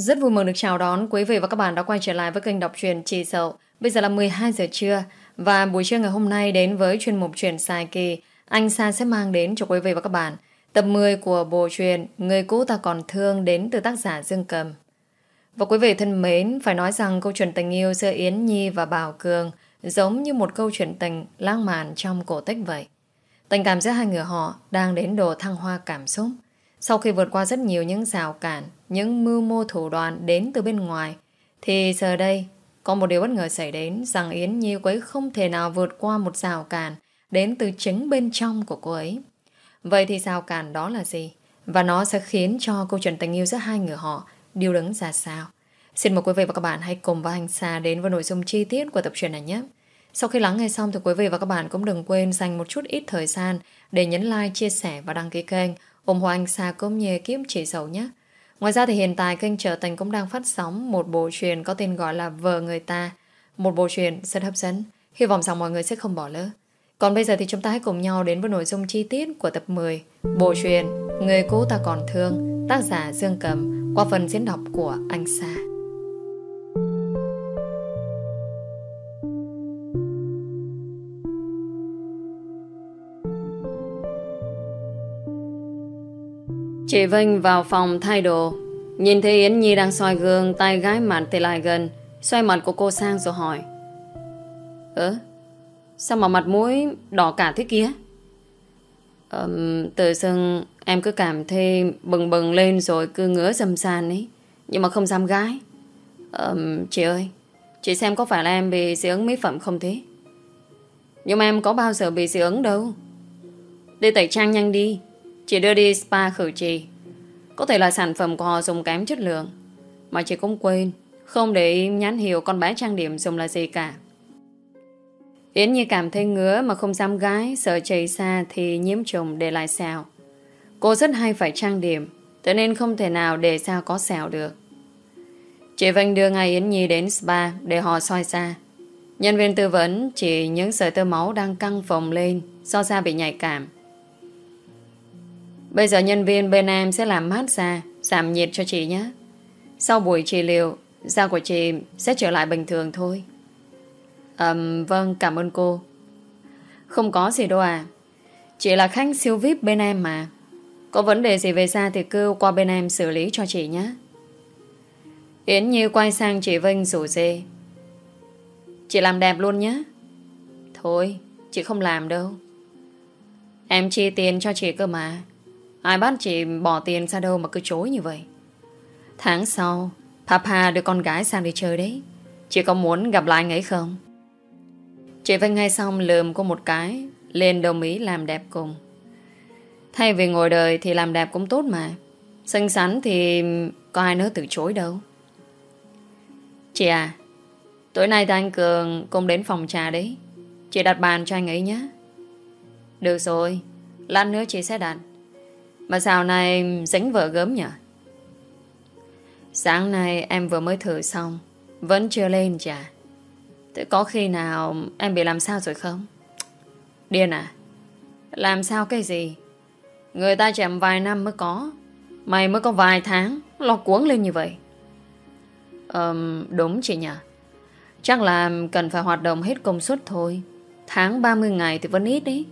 Rất vui mừng được chào đón quý vị và các bạn đã quay trở lại với kênh đọc truyện Trì Sậu. Bây giờ là 12 giờ trưa và buổi trưa ngày hôm nay đến với chuyên mục truyện dài kỳ, anh Sa sẽ mang đến cho quý vị và các bạn tập 10 của bộ truyện Người cũ ta còn thương đến từ tác giả Dương Cầm. Và quý vị thân mến, phải nói rằng câu chuyện tình yêu giữa Yến Nhi và Bảo Cường giống như một câu chuyện tình lãng mạn trong cổ tích vậy. Tình cảm giữa hai người họ đang đến độ thăng hoa cảm xúc. Sau khi vượt qua rất nhiều những rào cản, những mưu mô thủ đoạn đến từ bên ngoài, thì giờ đây có một điều bất ngờ xảy đến rằng Yến Nhi cô ấy không thể nào vượt qua một rào cản đến từ chính bên trong của cô ấy. Vậy thì rào cản đó là gì? Và nó sẽ khiến cho câu chuyện tình yêu giữa hai người họ điều đứng ra sao? Xin mời quý vị và các bạn hãy cùng với anh Sa đến với nội dung chi tiết của tập truyện này nhé. Sau khi lắng nghe xong thì quý vị và các bạn cũng đừng quên dành một chút ít thời gian để nhấn like, chia sẻ và đăng ký kênh ủng hộ anh Sa cũng như kiếm chỉ dầu nhé. Ngoài ra thì hiện tại kênh Trở Tình cũng đang phát sóng một bộ truyền có tên gọi là Vợ Người Ta. Một bộ truyền rất hấp dẫn. Hy vọng rằng mọi người sẽ không bỏ lỡ. Còn bây giờ thì chúng ta hãy cùng nhau đến với nội dung chi tiết của tập 10 Bộ truyền Người cũ ta còn thương, Tác giả Dương Cầm, qua phần diễn đọc của anh Sa. Chị Vinh vào phòng thay đồ. Nhìn thấy Yến Nhi đang soi gương Tay gái mặt thì lại gần. Xoay mặt của cô sang rồi hỏi. Ơ Sao mà mặt mũi đỏ cả thế kia? Um, Tự dưng Em cứ cảm thấy bừng bừng lên Rồi cứ ngứa dầm sàn ấy Nhưng mà không dám gái. Um, Chị ơi Chị xem có phải là em bị dị ứng mỹ phẩm không thế? Nhưng mà em có bao giờ bị dị ứng đâu. Đi tẩy trang nhanh đi. Chị đưa đi spa khử trì. Có thể là sản phẩm của họ dùng kém chất lượng. Mà chị cũng quên, Không để ý nhắn hiệu con bé trang điểm dùng là gì cả. Yến như cảm thấy ngứa Mà không dám gái, Sợ chảy xa thì nhiễm trùng để lại xào Cô rất hay phải trang điểm, Thế nên không thể nào để sao có sẹo được. Chị Vinh đưa ngay Yến Nhi đến spa Để họ soi xa Nhân viên tư vấn chỉ những sợi tơ máu đang căng phồng lên, Do da bị nhạy cảm. Bây giờ nhân viên bên em sẽ làm mát xa, Giảm nhiệt cho chị nhé. Sau buổi trị liệu Da của chị sẽ trở lại bình thường thôi. Um, Vâng cảm ơn cô. Không có gì đâu à. Chị là khách siêu VIP bên em mà. Có vấn đề gì về da thì cứ qua bên em xử lý cho chị nhé. Yến Như quay sang chị Vinh rủ dê. Chị làm đẹp luôn nhé. Thôi Chị không làm đâu. Em chi tiền cho chị cơ mà. Ai bắt chị bỏ tiền ra đâu mà cứ chối như vậy? Tháng sau, Papa đưa con gái sang đi chơi đấy. Chị có muốn gặp lại anh ấy không? Chị Vinh ngay xong lườm cô một cái, Lên đồng ý làm đẹp cùng. Thay vì ngồi đời Thì làm đẹp cũng tốt mà. Xinh xắn thì có ai nữa từ chối đâu. Chị à Tối nay thì anh Cường cùng đến phòng trà đấy. Chị đặt bàn cho anh ấy nhé. Được rồi, Lát nữa chị sẽ đặt mà sao này dính vợ gớm nhỉ? Sáng nay em vừa mới thử xong Vẫn chưa lên chả Thế có khi nào em bị làm sao rồi không? Điên à? Làm sao cái gì? Người ta chậm vài năm mới có Mày mới có vài tháng Lo cuống lên như vậy um, Đúng chị nhỉ Chắc là cần phải hoạt động hết công suất thôi Tháng 30 ngày thì vẫn ít đấy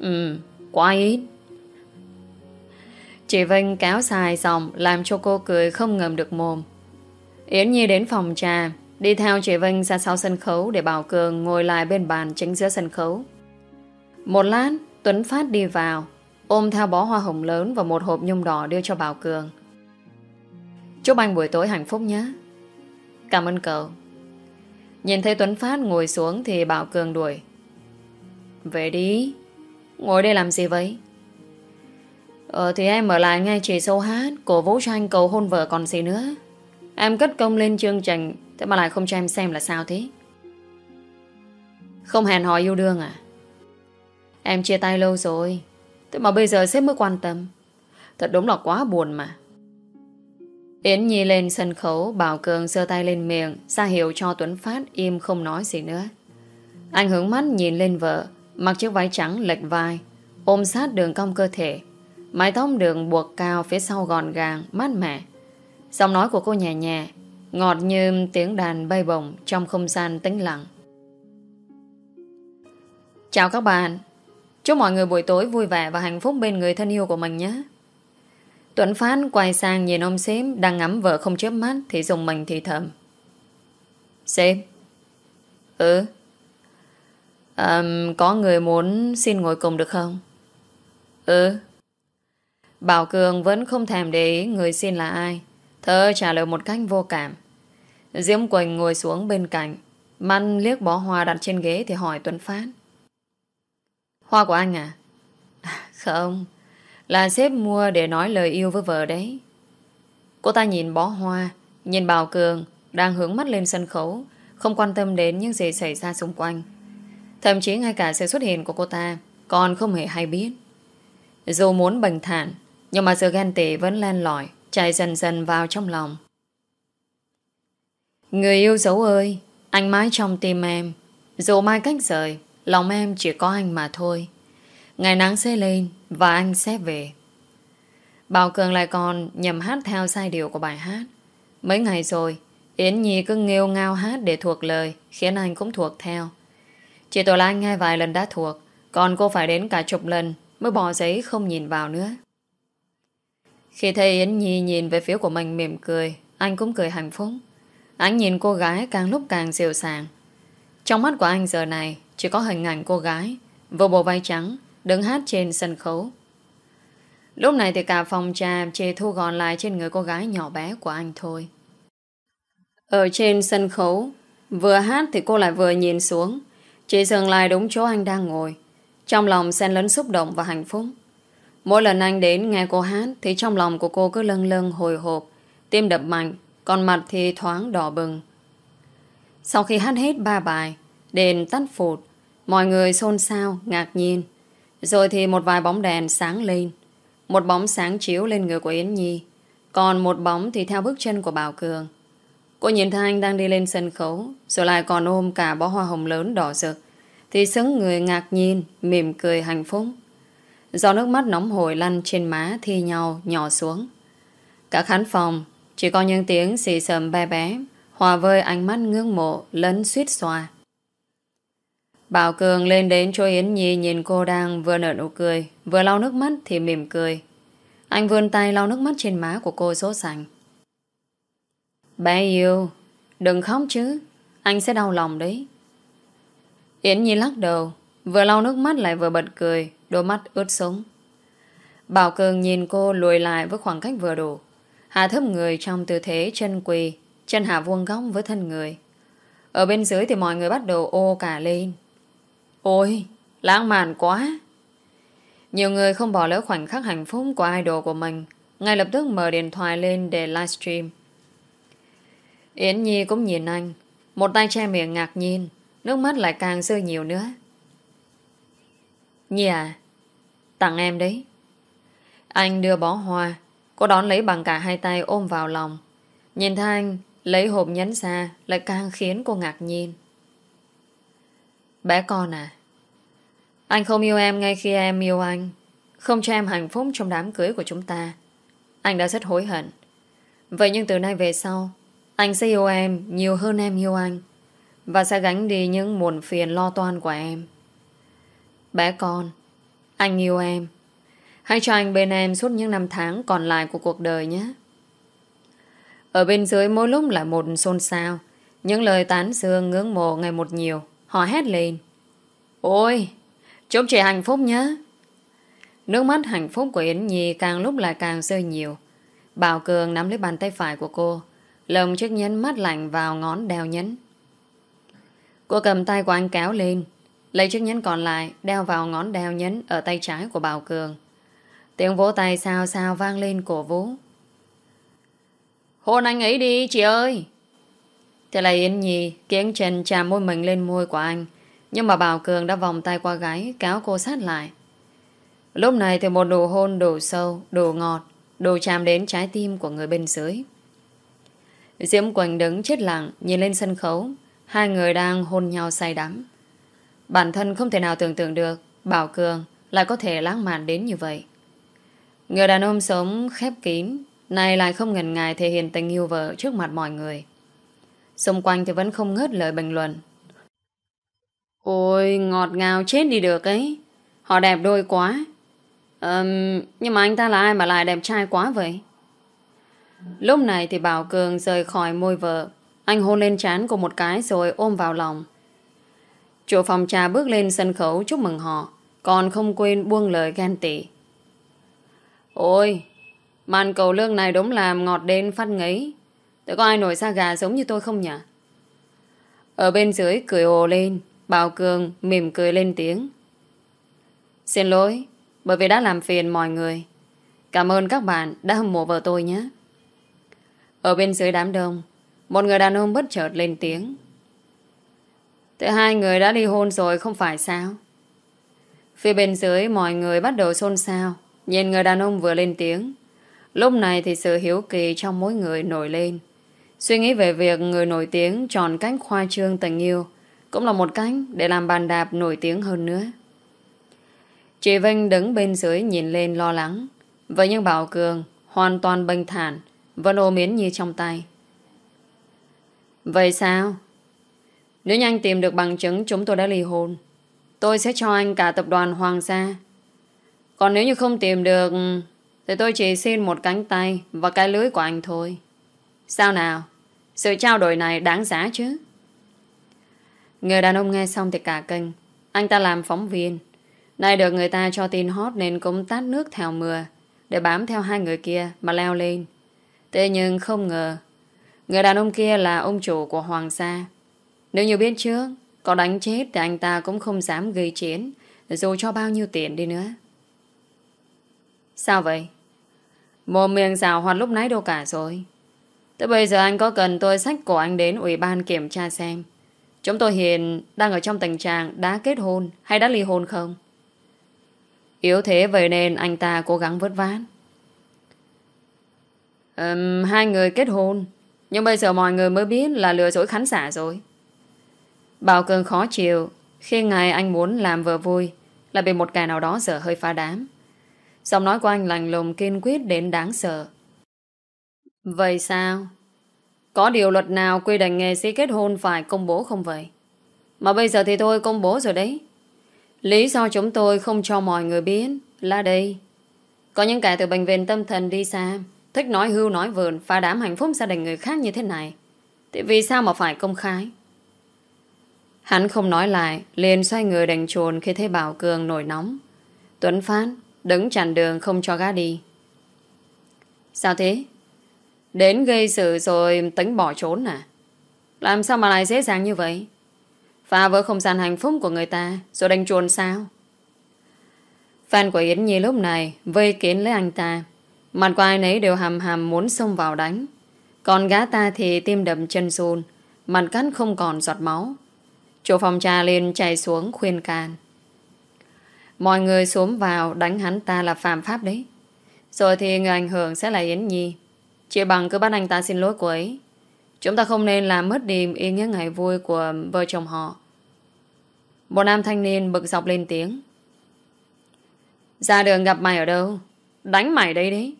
Ừ, quá ít Chị Vinh kéo dài xong, Làm cho cô cười không ngầm được mồm. Yến Nhi đến phòng trà, Đi theo chị Vinh ra sau sân khấu Để Bảo Cường ngồi lại bên bàn chính giữa sân khấu. Một lát, Tuấn Phát đi vào, Ôm theo bó hoa hồng lớn Và một hộp nhung đỏ đưa cho Bảo Cường. Chúc anh buổi tối hạnh phúc nhé. Cảm ơn cậu. Nhìn thấy Tuấn Phát ngồi xuống Thì Bảo Cường đuổi. Về đi. Ngồi đây làm gì vậy? Ờ thì em ở lại nghe chị sâu hát, Cổ vũ cho anh cầu hôn vợ còn gì nữa. Em cất công lên chương trình, Thế mà lại không cho em xem là sao thế? Không hẹn hò yêu đương à? Em chia tay lâu rồi, Thế mà bây giờ sếp mới quan tâm. Thật đúng là quá buồn mà. Yến Nhi lên sân khấu, Bảo Cường sơ tay lên miệng, ra hiệu cho Tuấn Phát im không nói gì nữa. Anh hướng mắt nhìn lên vợ, Mặc chiếc váy trắng lệch vai, Ôm sát đường cong cơ thể. Mái tóc đường buộc cao phía sau gọn gàng, mát mẻ. Giọng nói của cô nhẹ nhẹ Ngọt như tiếng đàn bay bổng Trong không gian tĩnh lặng. Chào các bạn. Chúc mọi người buổi tối vui vẻ Và hạnh phúc bên người thân yêu của mình nhé. Tuấn Phát quay sang nhìn ông xếm Đang ngắm vợ không chớp mắt Thì dùng mình thì thầm. Xếm? Ừ. Um, Có người muốn xin ngồi cùng được không? Ừ. Bảo Cường vẫn không thèm để ý Người xin là ai. Thơ trả lời một cách vô cảm. Diễm Quỳnh ngồi xuống bên cạnh Măn liếc bó hoa đặt trên ghế Thì hỏi Tuấn Phát. Hoa của anh à? không, Là sếp mua để nói lời yêu với vợ đấy. Cô ta nhìn bó hoa, Nhìn Bảo Cường Đang hướng mắt lên sân khấu, Không quan tâm đến những gì xảy ra xung quanh. Thậm chí ngay cả sự xuất hiện của cô ta Còn không hề hay biết. Dù muốn bình thản nhưng mà sự ghen tị vẫn len lỏi Chạy dần dần vào trong lòng. Người yêu dấu ơi, Anh mãi trong tim em. Dù mai cách rời, Lòng em chỉ có anh mà thôi. Ngày nắng sẽ lên Và anh sẽ về. Bảo Cường lại còn nhầm hát theo sai điệu của bài hát. Mấy ngày rồi, Yến Nhi cứ nghêu ngao hát để thuộc lời, Khiến anh cũng thuộc theo. Chỉ tội là anh nghe vài lần đã thuộc, Còn cô phải đến cả chục lần Mới bỏ giấy không nhìn vào nữa. Khi thấy Yến Nhi nhìn về phía của mình mỉm cười, Anh cũng cười hạnh phúc. Anh nhìn cô gái càng lúc càng dịu sàng Trong mắt của anh giờ này, Chỉ có hình ảnh cô gái, Vô bộ vai trắng, Đứng hát trên sân khấu. Lúc này thì cả phòng trà Chỉ thu gọn lại trên người cô gái nhỏ bé của anh thôi. Ở trên sân khấu, Vừa hát thì cô lại vừa nhìn xuống. Chỉ dừng lại đúng chỗ anh đang ngồi. Trong lòng xen lẫn xúc động và hạnh phúc. Mỗi lần anh đến nghe cô hát Thì trong lòng của cô cứ lâng lâng hồi hộp. Tim đập mạnh Còn mặt thì thoáng đỏ bừng. Sau khi hát hết ba bài Đền tắt phụt Mọi người xôn xao, ngạc nhiên. Rồi thì một vài bóng đèn sáng lên. Một bóng sáng chiếu lên người của Yến Nhi. Còn một bóng thì theo bước chân của Bảo Cường. Cô nhìn thấy anh đang đi lên sân khấu Rồi lại còn ôm cả bó hoa hồng lớn đỏ rực. Thì sững người ngạc nhiên Mỉm cười hạnh phúc. Do nước mắt nóng hổi lăn trên má Thi nhau nhỏ xuống. Cả khán phòng, Chỉ có những tiếng xì sầm bé bé, Hòa vơi ánh mắt ngưỡng mộ, Lấn suýt xòa. Bảo Cường lên đến chỗ Yến Nhi Nhìn cô đang vừa nở nụ cười, Vừa lau nước mắt thì mỉm cười. Anh vươn tay lau nước mắt trên má của cô sốt sành Bé yêu, Đừng khóc chứ, Anh sẽ đau lòng đấy. Yến Nhi lắc đầu, Vừa lau nước mắt lại vừa bật cười. Đôi mắt ướt súng Bảo Cường nhìn cô lùi lại với khoảng cách vừa đủ Hạ thấp người trong tư thế chân quỳ Chân hạ vuông góc với thân người Ở bên dưới thì mọi người bắt đầu ô cả lên Ôi, lãng mạn quá. Nhiều người không bỏ lỡ khoảnh khắc hạnh phúc của idol của mình. Ngay lập tức mở điện thoại lên để livestream. Yến Nhi cũng nhìn anh. Một tay che miệng ngạc nhiên. Nước mắt lại càng rơi nhiều nữa. Nhi à, tặng em đấy. Anh đưa bó hoa. Cô đón lấy bằng cả hai tay ôm vào lòng. Nhìn thấy anh, lấy hộp nhấn ra, lại càng khiến cô ngạc nhiên. Bé con à Anh không yêu em ngay khi em yêu anh, Không cho em hạnh phúc trong đám cưới của chúng ta Anh đã rất hối hận Vậy nhưng từ nay về sau, Anh sẽ yêu em nhiều hơn em yêu anh, Và sẽ gánh đi những muộn phiền lo toan của em Bé con anh yêu em. Hãy cho anh bên em suốt những năm tháng còn lại của cuộc đời nhé. Ở bên dưới mỗi lúc là một xôn xao. Những lời tán dương ngưỡng mộ ngày một nhiều, Họ hét lên. Ôi, Chúc chị hạnh phúc nhé. Nước mắt hạnh phúc của Yến Nhi Càng lúc lại càng rơi nhiều. Bảo Cường nắm lấy bàn tay phải của cô, Lồng chiếc nhẫn mắt lạnh vào ngón đeo nhẫn. Cô cầm tay của anh kéo lên. Lấy chiếc nhẫn còn lại, Đeo vào ngón đeo nhẫn Ở tay trái của Bảo Cường. Tiếng vỗ tay sao sao vang lên cổ vũ. Hôn anh ấy đi, chị ơi! Thế là Yến Nhi kiếng chân chạm môi mình lên môi của anh. Nhưng mà Bảo Cường đã vòng tay qua gái, Kéo cô sát lại. Lúc này thì một đồ hôn đủ sâu, Đủ ngọt, Đủ chạm đến trái tim của người bên dưới. Diễm Quỳnh đứng chết lặng, Nhìn lên sân khấu. Hai người đang hôn nhau say đắm. Bản thân không thể nào tưởng tượng được Bảo Cường lại có thể lãng mạn đến như vậy. Người đàn ông sống khép kín Này lại không ngần ngại thể hiện tình yêu vợ trước mặt mọi người. Xung quanh thì vẫn không ngớt lời bình luận. Ôi ngọt ngào chết đi được ấy. Họ đẹp đôi quá. Um, Nhưng mà anh ta là ai mà lại đẹp trai quá vậy? Lúc này thì Bảo Cường rời khỏi môi vợ. Anh hôn lên trán của một cái rồi ôm vào lòng. Chủ phòng trà bước lên sân khấu chúc mừng họ, Còn không quên buông lời ghen tị. Ôi, Màn cầu lương này đúng làm ngọt đến phát ngấy. Tôi có ai nổi xa gà giống như tôi không nhỉ? Ở bên dưới cười ồ lên, Bảo Cường mỉm cười lên tiếng. Xin lỗi, Bởi vì đã làm phiền mọi người. Cảm ơn các bạn đã hâm mộ vợ tôi nhé. Ở bên dưới đám đông, Một người đàn ông bất chợt lên tiếng. Thế hai người đã ly hôn rồi không phải sao Phía bên dưới mọi người bắt đầu xôn xao Nhìn người đàn ông vừa lên tiếng Lúc này thì sự hiếu kỳ trong mỗi người nổi lên Suy nghĩ về việc người nổi tiếng chọn cách khoa trương tình yêu cũng là một cách để làm bàn đạp nổi tiếng hơn nữa. Chị Vinh đứng bên dưới nhìn lên lo lắng. Vậy nhưng Bảo Cường hoàn toàn bình thản, vẫn ôm Yến Nhi trong tay. Vậy sao? Nếu như anh tìm được bằng chứng chúng tôi đã ly hôn, tôi sẽ cho anh cả tập đoàn Hoàng gia. Còn nếu như không tìm được, thì tôi chỉ xin một cánh tay và cái lưới của anh thôi. Sao nào? Sự trao đổi này đáng giá chứ? Người đàn ông nghe xong thì cả kênh Anh ta làm phóng viên Nay được người ta cho tin hot nên cũng tát nước theo mưa Để bám theo hai người kia Mà leo lên Thế nhưng không ngờ Người đàn ông kia là ông chủ của Hoàng gia nếu như biết trước Có đánh chết thì anh ta cũng không dám gây chiến Dù cho bao nhiêu tiền đi nữa Sao vậy? Mồm miệng rào hoạt lúc nãy đâu cả rồi tới bây giờ anh có cần tôi sách của anh đến Ủy ban kiểm tra xem Chúng tôi hiện đang ở trong tình trạng đã kết hôn hay đã ly hôn không? Yếu thế vậy nên anh ta cố gắng vớt vát. Um, hai người kết hôn nhưng bây giờ mọi người mới biết là lừa dối khán giả rồi. Bảo Cường khó chịu khi ngày anh muốn làm vợ vui là bị một kẻ nào đó dở hơi phá đám. Giọng nói của anh lành lùng kiên quyết đến đáng sợ. Vậy sao? Có điều luật nào quy định nghệ sĩ kết hôn phải công bố không vậy? Mà bây giờ thì tôi công bố rồi đấy. Lý do chúng tôi không cho mọi người biết là đây. Có những kẻ từ bệnh viện tâm thần đi xa, thích nói hưu nói vườn, phá đám hạnh phúc gia đình người khác như thế này. Thì vì sao mà phải công khai? Hắn không nói lại, liền xoay người đánh chuồn khi thấy Bảo Cường nổi nóng. Tuấn Phát đứng chặn đường không cho gã đi. Sao thế? Đến gây sự rồi tính bỏ trốn à? Làm sao mà lại dễ dàng như vậy? Phá vỡ không gian hạnh phúc của người ta rồi đánh chuồn sao? Fan của Yến Nhi lúc này vây kiến lấy anh ta. Mặt của ai nấy đều hầm hầm muốn xông vào đánh. Còn gã ta thì tim đậm chân run, mặt cắt không còn giọt máu. Chủ phòng trà liền chạy xuống khuyên can. Mọi người xuống vào đánh hắn ta là phạm pháp đấy. Rồi thì người ảnh hưởng sẽ là Yến Nhi. Chị bằng cứ bắt anh ta xin lỗi cô ấy. Chúng ta không nên làm mất đi ý nghĩa ngày vui của vợ chồng họ. Một nam thanh niên bực dọc lên tiếng. Ra đường gặp mày ở đâu? Đánh mày đây đấy.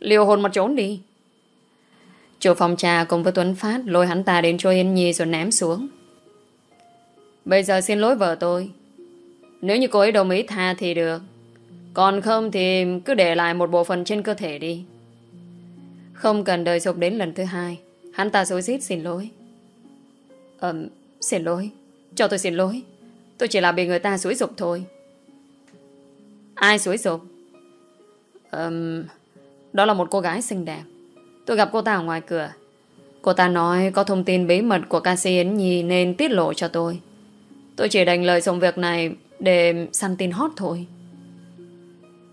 Liều hồn một trốn đi. Chủ phòng trà cùng với Tuấn Phát Lôi hắn ta đến cho Yên Nhi rồi ném xuống. Bây giờ xin lỗi vợ tôi. Nếu như cô ấy đồng ý tha thì được. Còn không thì cứ để lại một bộ phận trên cơ thể đi. Không cần đời dục đến lần thứ hai. Hắn ta dối rít xin lỗi. Ừm, xin lỗi. Cho tôi xin lỗi. Tôi chỉ là bị người ta xúi dục thôi. Ai xúi dục Ừm, Đó là một cô gái xinh đẹp. Tôi gặp cô ta ở ngoài cửa. Cô ta nói có thông tin bí mật của ca sĩ Yến Nhi nên tiết lộ cho tôi. Tôi chỉ đành lời dụng việc này để săn tin hot thôi.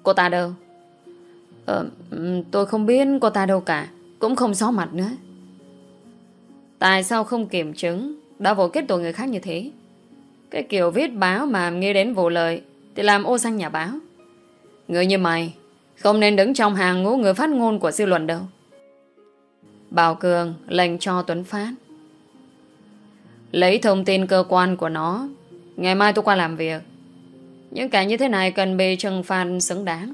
Cô ta đâu? Ờ, tôi không biết cô ta đâu cả Cũng không xó mặt nữa. Tại sao không kiểm chứng? Đã vô kết tội người khác như thế. Cái kiểu viết báo mà nghe đến vụ lợi Thì làm ô xanh nhà báo. Người như mày Không nên đứng trong hàng ngũ người phát ngôn của dư luận đâu. Bảo Cường lệnh cho Tuấn Phát. Lấy thông tin cơ quan của nó Ngày mai tôi qua làm việc Những cái như thế này cần bị trừng phạt xứng đáng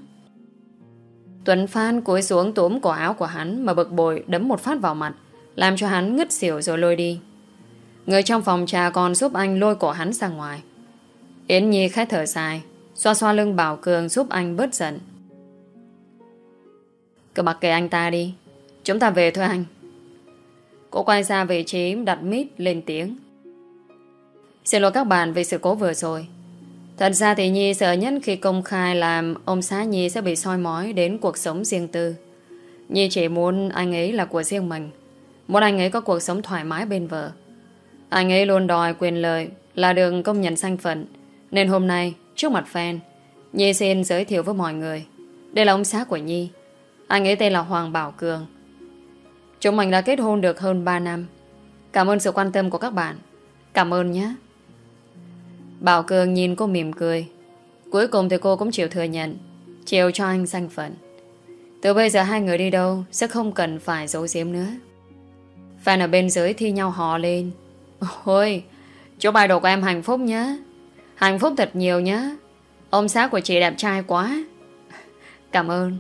Tuấn Phan cúi xuống túm cổ áo của hắn mà bực bội đấm một phát vào mặt, làm cho hắn ngất xỉu rồi lôi đi. Người trong phòng trà còn giúp anh lôi cổ hắn ra ngoài. Yến Nhi khẽ thở dài, xoa xoa lưng Bảo Cường giúp anh bớt giận. Cứ mặc kệ anh ta đi, chúng ta về thôi anh. Cô quay ra vị trí đặt mít lên tiếng. Xin lỗi các bạn vì sự cố vừa rồi. Thật ra thì Nhi sợ nhất khi công khai làm ông xã Nhi sẽ bị soi mói đến cuộc sống riêng tư. Nhi chỉ muốn anh ấy là của riêng mình. Muốn anh ấy có cuộc sống thoải mái bên vợ. Anh ấy luôn đòi quyền lợi là đường công nhận danh phận. Nên hôm nay, trước mặt fan, Nhi xin giới thiệu với mọi người. Đây là ông xã của Nhi. Anh ấy tên là Hoàng Bảo Cường. Chúng mình đã kết hôn được hơn 3 năm. Cảm ơn sự quan tâm của các bạn. Cảm ơn nhé. Bảo Cường nhìn cô mỉm cười. Cuối cùng thì cô cũng chịu thừa nhận. Chịu cho anh danh phận. Từ bây giờ hai người đi đâu sẽ không cần phải giấu giếm nữa. Fan ở bên dưới thi nhau hò lên. Ôi, chúc bài đồ của em hạnh phúc nhé. Hạnh phúc thật nhiều nhé. Ông xã của chị đẹp trai quá. Cảm ơn.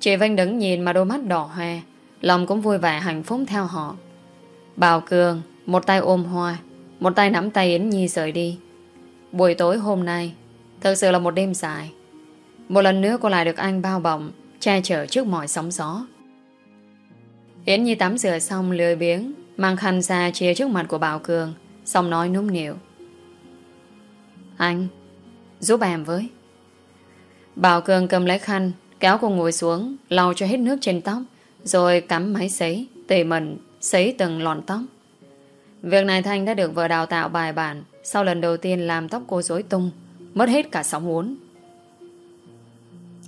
Chị Vinh đứng nhìn mà đôi mắt đỏ hoe. Lòng cũng vui vẻ hạnh phúc theo họ. Bảo Cường, một tay ôm hoa, một tay nắm tay Yến Nhi rời đi. Buổi tối hôm nay, thực sự là một đêm dài. Một lần nữa cô lại được anh bao bọc, che chở trước mọi sóng gió. Yến Nhi tắm rửa xong lười biếng, mang khăn ra chia trước mặt của Bảo Cường, xong nói núm nịu. Anh, giúp em với. Bảo Cường cầm lấy khăn, kéo cô ngồi xuống, lau cho hết nước trên tóc, rồi cắm máy sấy, Tề mẩn, sấy từng lọn tóc. Việc này Thanh đã được vợ đào tạo bài bản sau lần đầu tiên làm tóc cô rối tung, mất hết cả sóng uốn.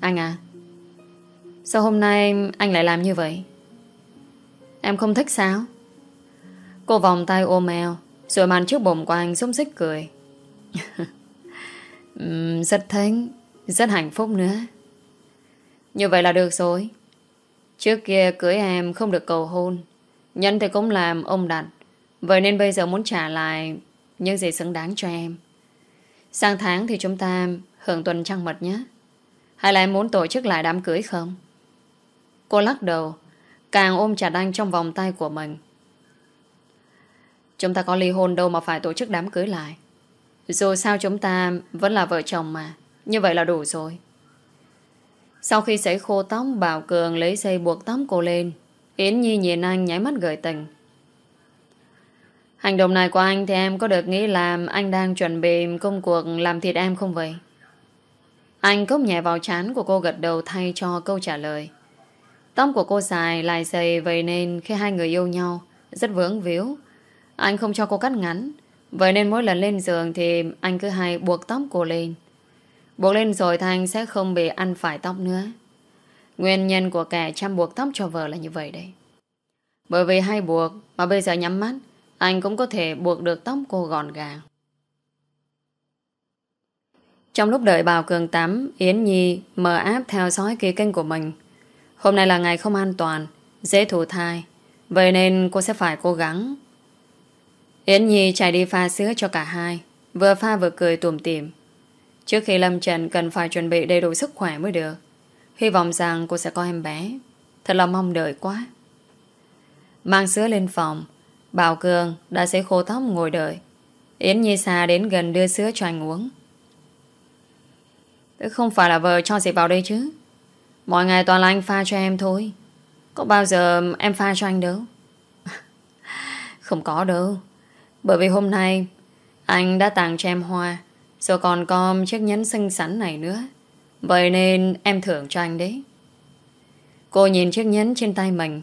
Anh à, sao hôm nay anh lại làm như vậy? Em không thích sao? Cô vòng tay ôm eo, rồi màn trước bụng của anh xúc xích cười. cười. rất thích, rất hạnh phúc nữa. Như vậy là được rồi. Trước kia cưới em không được cầu hôn, nhân thì cũng làm ông đặt. Vậy nên bây giờ muốn trả lại những gì xứng đáng cho em. Sang tháng thì chúng ta hưởng tuần trăng mật nhé. Hay là em muốn tổ chức lại đám cưới không? Cô lắc đầu, càng ôm chặt anh trong vòng tay của mình. Chúng ta có ly hôn đâu mà phải tổ chức đám cưới lại. Dù sao chúng ta vẫn là vợ chồng mà. Như vậy là đủ rồi. Sau khi sấy khô tóc, Bảo Cường lấy dây buộc tóc cô lên. Yến Nhi nhìn anh nháy mắt gợi tình. Hành động này của anh thì em có được nghĩ là anh đang chuẩn bị công cuộc làm thịt em không vậy? Anh cốc nhẹ vào chán của cô gật đầu thay cho câu trả lời. Tóc của cô dài lại dày vậy nên khi hai người yêu nhau, rất vướng víu. Anh không cho cô cắt ngắn. Vậy nên mỗi lần lên giường thì anh cứ hay buộc tóc cô lên. Buộc lên rồi Thanh sẽ không bị ăn phải tóc nữa. Nguyên nhân của kẻ chăm buộc tóc cho vợ là như vậy đấy. Bởi vì hay buộc mà bây giờ nhắm mắt anh cũng có thể buộc được tóc cô gọn gàng. Trong lúc đợi Bảo Cường tắm, Yến Nhi mở áp theo dõi kỳ kênh của mình. Hôm nay là ngày không an toàn, dễ thụ thai. Vậy nên cô sẽ phải cố gắng. Yến Nhi chạy đi pha sữa cho cả hai. Vừa pha vừa cười tùm tìm. Trước khi Lâm Trần cần phải chuẩn bị đầy đủ sức khỏe mới được. Hy vọng rằng cô sẽ có em bé. Thật là mong đợi quá. Mang sữa lên phòng, Bảo Cường đã sẽ khô tóc ngồi đợi. Yến Nhi xa đến gần đưa sữa cho anh uống. Không phải là vợ cho gì vào đây chứ. Mọi ngày toàn là anh pha cho em thôi. Có bao giờ em pha cho anh đâu. Không có đâu. Bởi vì hôm nay anh đã tặng cho em hoa, rồi còn có chiếc nhẫn xinh xắn này nữa. Vậy nên em thưởng cho anh đấy. Cô nhìn chiếc nhẫn trên tay mình.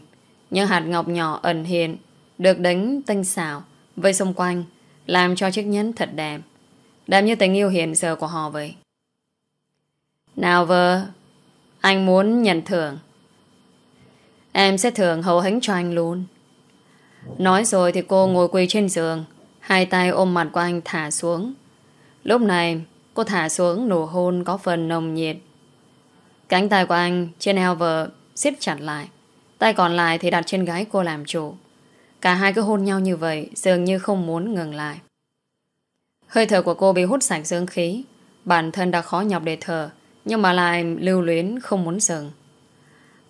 Những hạt ngọc nhỏ ẩn hiện được đánh tinh xảo với xung quanh làm cho chiếc nhẫn thật đẹp. Đẹp như tình yêu hiện giờ của họ vậy. Nào vợ, anh muốn nhận thưởng. Em sẽ thưởng hậu hĩnh cho anh luôn. Nói rồi thì cô ngồi quỳ trên giường, hai tay ôm mặt của anh thả xuống. Lúc này, cô thả xuống nụ hôn có phần nồng nhiệt. Cánh tay của anh trên eo vợ siết chặt lại. Tay còn lại thì đặt trên gái cô làm chủ. Cả hai cứ hôn nhau như vậy, Dường như không muốn ngừng lại. Hơi thở của cô bị hút sạch dương khí. Bản thân đã khó nhọc để thở, Nhưng mà lại lưu luyến, không muốn dừng.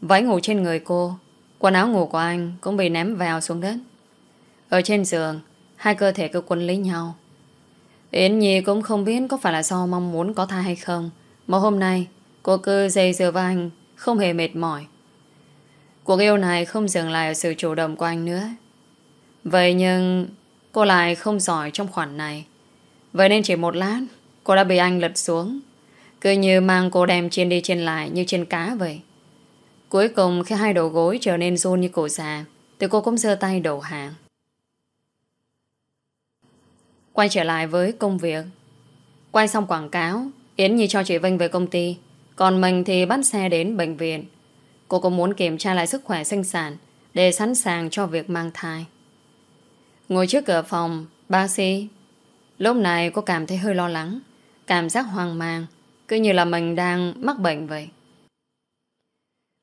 Váy ngủ trên người cô, Quần áo ngủ của anh Cũng bị ném vào xuống đất. Ở trên giường, Hai cơ thể cứ quấn lấy nhau. Yến Nhi cũng không biết có phải là do mong muốn có thai hay không, Mà hôm nay Cô cứ dây dưa với anh, Không hề mệt mỏi. Cuộc yêu này không dừng lại ở sự chủ động của anh nữa. Vậy nhưng Cô lại không giỏi trong khoản này. Vậy nên chỉ một lát, Cô đã bị anh lật xuống. Cứ như mang cô đem trên đi trên lại Như trên cá vậy. Cuối cùng khi hai đầu gối trở nên run như cổ già, Thì cô cũng giơ tay đầu hàng. Quay trở lại với công việc. Quay xong quảng cáo, Yến Nhi cho chị Vinh về công ty. Còn mình thì bắt xe đến bệnh viện. Cô cũng muốn kiểm tra lại sức khỏe sinh sản Để sẵn sàng cho việc mang thai. Ngồi trước cửa phòng Bác sĩ Lúc này cô cảm thấy hơi lo lắng Cảm giác hoang mang Cứ như là mình đang mắc bệnh vậy.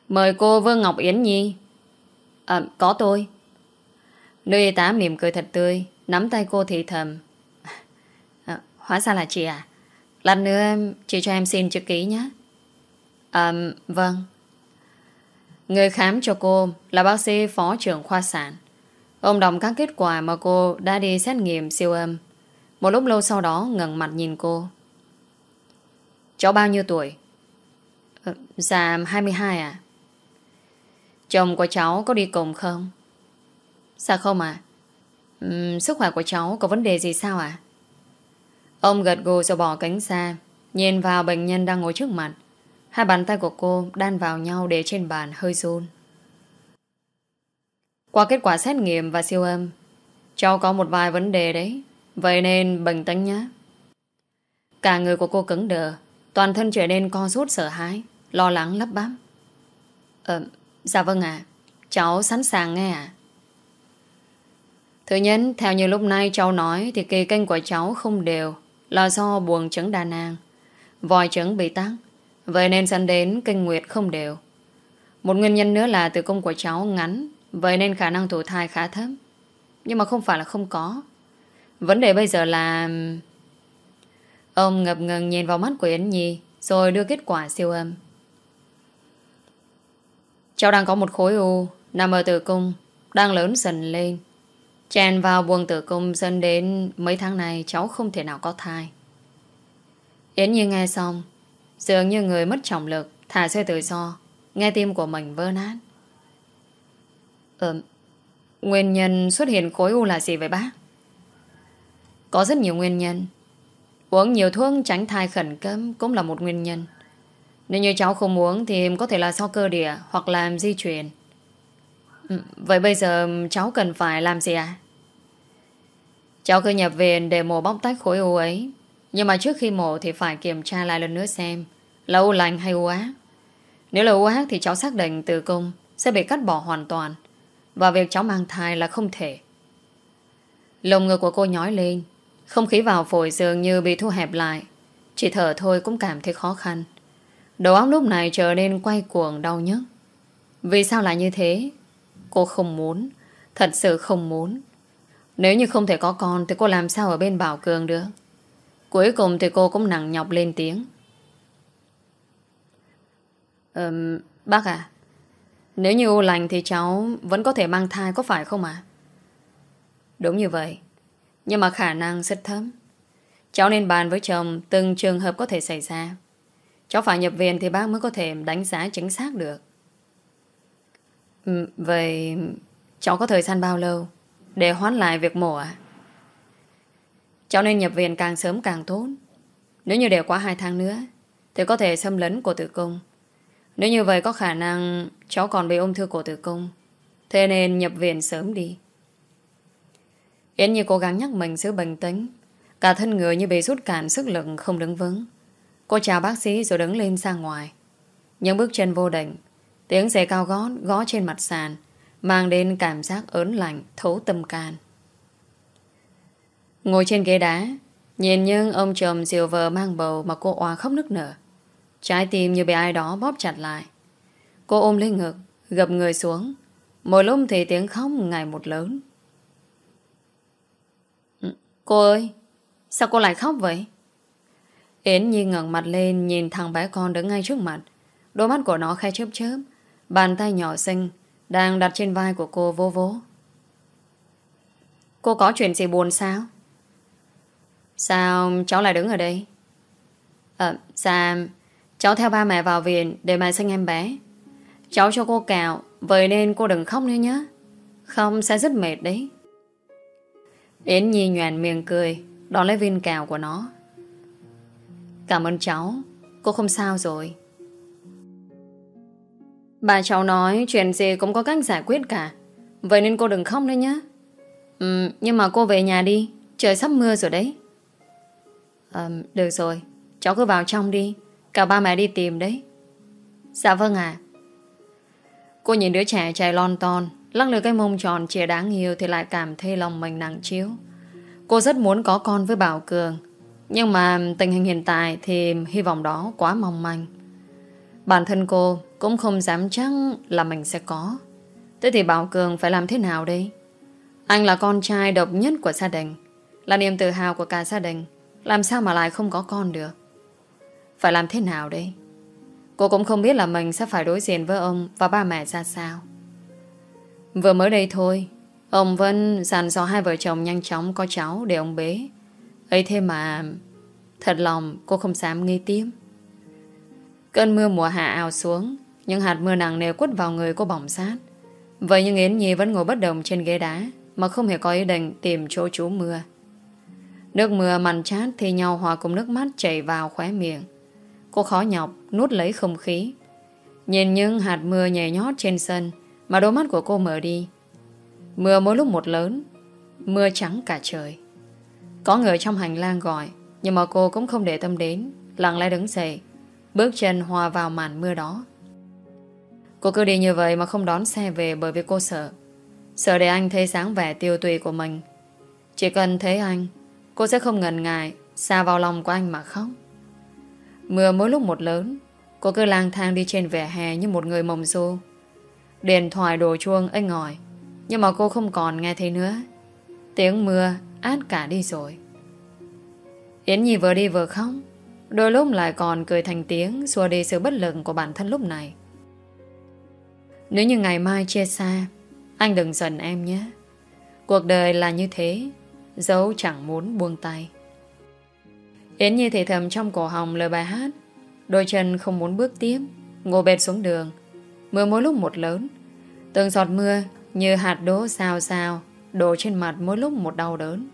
Mời cô Vương Ngọc Yến Nhi. À có tôi. Nữ y tá mỉm cười thật tươi Nắm tay cô thì thầm. À, Hóa ra là chị à Lần nữa chị cho em xin chữ ký nhé. À vâng. Người khám cho cô Là bác sĩ phó trưởng khoa sản. Ông đọc các kết quả mà cô đã đi xét nghiệm siêu âm Một lúc lâu sau đó ngẩng mặt nhìn cô Cháu bao nhiêu tuổi? À, dạ 22 à Chồng của cháu có đi cùng không? Dạ không à? Uhm, sức khỏe của cháu có vấn đề gì sao à? Ông gật gù rồi bỏ cánh xa Nhìn vào bệnh nhân đang ngồi trước mặt Hai bàn tay của cô đan vào nhau để trên bàn hơi run qua kết quả xét nghiệm và siêu âm Cháu có một vài vấn đề đấy. Vậy nên bình tĩnh nhé Cả người của cô cứng đờ Toàn thân trở nên co rút sợ hãi Lo lắng lấp bắp. Ờ, Dạ vâng ạ. Cháu sẵn sàng nghe ạ. Thứ nhất Theo như lúc nay cháu nói Thì kỳ kênh của cháu không đều Là do buồng trứng đa nang. Vòi trứng bị tắc Vậy nên dẫn đến kinh nguyệt không đều. Một nguyên nhân nữa là tử cung của cháu ngắn Vậy nên khả năng thụ thai khá thấp. Nhưng mà không phải là không có. Vấn đề bây giờ là, Ông ngập ngừng nhìn vào mắt của Yến Nhi, Rồi đưa kết quả siêu âm. Cháu đang có một khối u, Nằm ở tử cung, Đang lớn dần lên. Chèn vào buồng tử cung dẫn đến mấy tháng này cháu không thể nào có thai. Yến Nhi nghe xong, Dường như người mất trọng lực, Thả rơi tự do, Nghe tim của mình vỡ nát. Ừm Nguyên nhân xuất hiện khối u là gì vậy bác? Có rất nhiều nguyên nhân. Uống nhiều thuốc, tránh thai khẩn cấp Cũng là một nguyên nhân. Nếu như cháu không uống Thì có thể là do cơ địa Hoặc làm di chuyển. Ừ, vậy bây giờ cháu cần phải làm gì à Cháu cứ nhập viện để mổ bóc tách khối u ấy. Nhưng mà trước khi mổ thì phải kiểm tra lại lần nữa xem Là u lành hay u ác. Nếu là u ác thì cháu xác định tử cung Sẽ bị cắt bỏ hoàn toàn. Và việc cháu mang thai là không thể. Lồng ngực của cô nhói lên. Không khí vào phổi dường như bị thu hẹp lại. Chỉ thở thôi cũng cảm thấy khó khăn. Đầu óc lúc này trở nên quay cuồng đau nhức. Vì sao lại như thế? Cô không muốn. Thật sự không muốn. Nếu như không thể có con Thì cô làm sao ở bên Bảo Cường được? Cuối cùng thì cô cũng nặng nhọc lên tiếng. Ừm, Bác à nếu như u lành thì cháu Vẫn có thể mang thai có phải không ạ Đúng như vậy Nhưng mà khả năng rất thấp Cháu nên bàn với chồng Từng trường hợp có thể xảy ra Cháu phải nhập viện thì bác mới có thể đánh giá chính xác được. Ừ, vậy cháu có thời gian bao lâu để hoán lại việc mổ à? Cháu nên nhập viện càng sớm càng tốt. Nếu như để quá hai tháng nữa thì có thể xâm lấn của tử cung. Nếu như vậy có khả năng cháu còn bị ung thư cổ tử cung. Thế nên nhập viện sớm đi. Yến như cố gắng nhắc mình giữ bình tĩnh. Cả thân người như bị rút cạn, sức lực không đứng vững. Cô chào bác sĩ rồi đứng lên ra ngoài Những bước chân vô định, Tiếng giày cao gót gõ trên mặt sàn, Mang đến cảm giác ớn lạnh, Thấu tâm can Ngồi trên ghế đá, Nhìn nhưng ông chồng diều vờ mang bầu Mà cô oa khóc nức nở Trái tim như bị ai đó bóp chặt lại Cô ôm lên ngực Gập người xuống Mỗi lúc thì tiếng khóc ngày một lớn ừ, Cô ơi Sao cô lại khóc vậy Yến Nhi ngẩng mặt lên nhìn thằng bé con đứng ngay trước mặt. Đôi mắt của nó khai chớp chớp. Bàn tay nhỏ xinh đang đặt trên vai của cô vô vố. Cô có chuyện gì buồn sao? Sao cháu lại đứng ở đây? Ờ, dạ Cháu theo ba mẹ vào viện Để mà sinh em bé. Cháu cho cô cạo Vậy nên cô đừng khóc nữa nhé. Không sẽ rất mệt đấy. Yến Nhi nhoàn miệng cười Đón lấy viên cào của nó. Cảm ơn cháu Cô không sao rồi. Bà cháu nói Chuyện gì cũng có cách giải quyết cả Vậy nên cô đừng khóc nữa nhé. Ừ, Nhưng mà cô về nhà đi Trời sắp mưa rồi đấy. Ừ, Được rồi Cháu cứ vào trong đi. Cả ba mẹ đi tìm đấy. Dạ vâng ạ. Cô nhìn đứa trẻ chạy lon ton, Lắc lư cái mông tròn chìa đáng yêu Thì lại cảm thấy lòng mình nặng chiếu. Cô rất muốn có con với Bảo Cường, Nhưng mà tình hình hiện tại Thì hy vọng đó quá mong manh. Bản thân cô Cũng không dám chắc là mình sẽ có. Thế thì Bảo Cường phải làm thế nào đây? Anh là con trai độc nhất của gia đình, Là niềm tự hào của cả gia đình, Làm sao mà lại không có con được? Phải làm thế nào đây? Cô cũng không biết là mình sẽ phải đối diện với ông Và ba mẹ ra sao. Vừa mới đây thôi, Ông Vân dặn dò hai vợ chồng nhanh chóng có cháu để ông bế. Ấy thế mà, Thật lòng cô không dám nghi tiêm. Cơn mưa mùa hạ ào xuống, Những hạt mưa nặng nề quất vào người cô bỏng sát Vậy nhưng Yến Nhi vẫn ngồi bất động trên ghế đá Mà không hề có ý định tìm chỗ trú mưa. Nước mưa mặn chát thì nhau hòa cùng nước mắt chảy vào khóe miệng. Cô khó nhọc, nuốt lấy không khí. Nhìn những hạt mưa nhảy nhót trên sân, Mà đôi mắt của cô mở đi. Mưa mỗi lúc một lớn, Mưa trắng cả trời. Có người trong hành lang gọi, Nhưng mà cô cũng không để tâm đến, Lặng lẽ đứng dậy, Bước chân hòa vào màn mưa đó. Cô cứ đi như vậy mà không đón xe về Bởi vì cô sợ. Sợ để anh thấy sáng vẻ tiêu tùy của mình. Chỉ cần thấy anh, Cô sẽ không ngần ngại, Xa vào lòng của anh mà khóc. Mưa mỗi lúc một lớn. Cô cứ lang thang đi trên vỉa hè như một người mộng du. Điện thoại đổ chuông ênh ngòi, Nhưng mà cô không còn nghe thấy nữa. Tiếng mưa át cả đi rồi. Yến Nhi vừa đi vừa khóc, Đôi lúc lại còn cười thành tiếng Xua đi sự bất lực của bản thân lúc này. Nếu như ngày mai chia xa, Anh đừng giận em nhé. Cuộc đời là như thế, Dẫu chẳng muốn buông tay. Yến Nhi thì thầm trong cổ họng lời bài hát. Đôi chân không muốn bước tiếp Ngồi bệt xuống đường. Mưa mỗi lúc một lớn, Từng giọt mưa như hạt đố sao sao Đổ trên mặt mỗi lúc một đau đớn.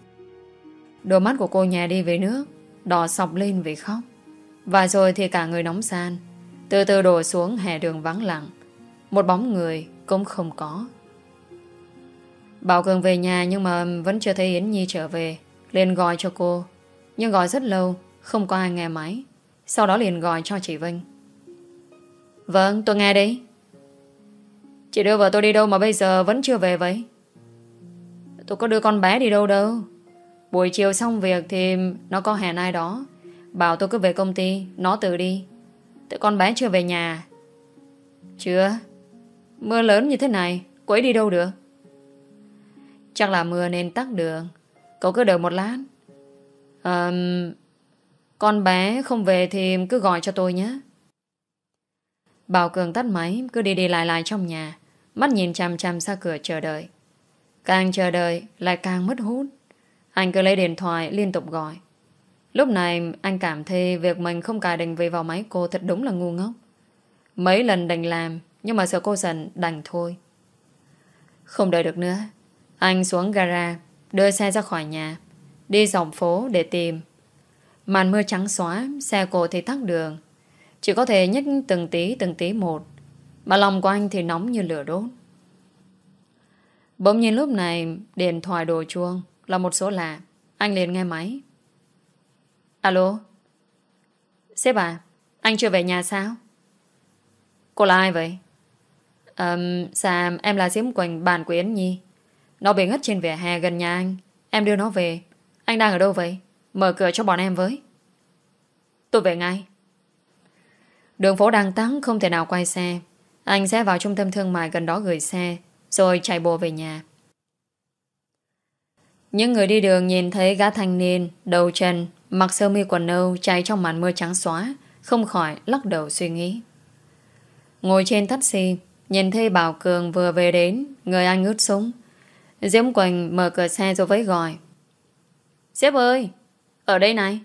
Đôi mắt của cô nhà đi về nước, Đỏ sọc lên vì khóc. Và rồi thì cả người nóng san, Từ từ đổ xuống hè đường vắng lặng. Một bóng người cũng không có. Bảo Cường về nhà nhưng mà vẫn chưa thấy Yến Nhi trở về, liền gọi cho cô nhưng gọi rất lâu, Không có ai nghe máy. Sau đó liền gọi cho chị Vinh. Vâng tôi nghe đấy Chị đưa vợ tôi đi đâu mà bây giờ vẫn chưa về vậy? Tôi có đưa con bé đi đâu đâu. Buổi chiều xong việc thì Nó có hẹn ai đó. Bảo tôi cứ về công ty, Nó tự đi. Tự con bé chưa về nhà. Chưa. Mưa lớn như thế này, Cô ấy đi đâu được? Chắc là mưa nên tắt đường. Cậu cứ đợi một lát. À, con bé không về thì cứ gọi cho tôi nhé. Bảo Cường tắt máy, cứ đi đi lại lại trong nhà, mắt nhìn chằm chằm ra cửa chờ đợi. Càng chờ đợi, lại càng mất hút. Anh cứ lấy điện thoại liên tục gọi. Lúc này anh cảm thấy việc mình không cài định về vào máy cô thật đúng là ngu ngốc. Mấy lần đành làm, nhưng mà sợ cô giận đành thôi. Không đợi được nữa. Anh xuống gara, đưa xe ra khỏi nhà. Đi dòng phố để tìm. Màn mưa trắng xóa Xe cổ thì tắt đường. Chỉ có thể nhích từng tí từng tí một. Mà lòng của anh thì nóng như lửa đốt. Bỗng nhiên lúc này Điện thoại đồ chuông. Là một số lạ. Anh liền nghe máy. Alo? Sếp à Anh chưa về nhà sao? Cô là ai vậy? Um, Dạ em là Diễm Quỳnh Bạn của Yến Nhi. Nó bị ngất trên vỉa hè gần nhà anh. Em đưa nó về anh đang ở đâu vậy? Mở cửa cho bọn em với. Tôi về ngay. Đường phố đang tắng không thể nào quay xe. Anh sẽ vào trung tâm thương mại gần đó gửi xe, rồi chạy bộ về nhà. Những người đi đường nhìn thấy gã thanh niên, đầu trần, Mặc sơ mi quần nâu chạy trong màn mưa trắng xóa Không khỏi lắc đầu suy nghĩ Ngồi trên taxi Nhìn thấy Bảo Cường vừa về đến Người anh ướt súng Diễm Quỳnh mở cửa xe rồi với gọi Sếp ơi, Ở đây này.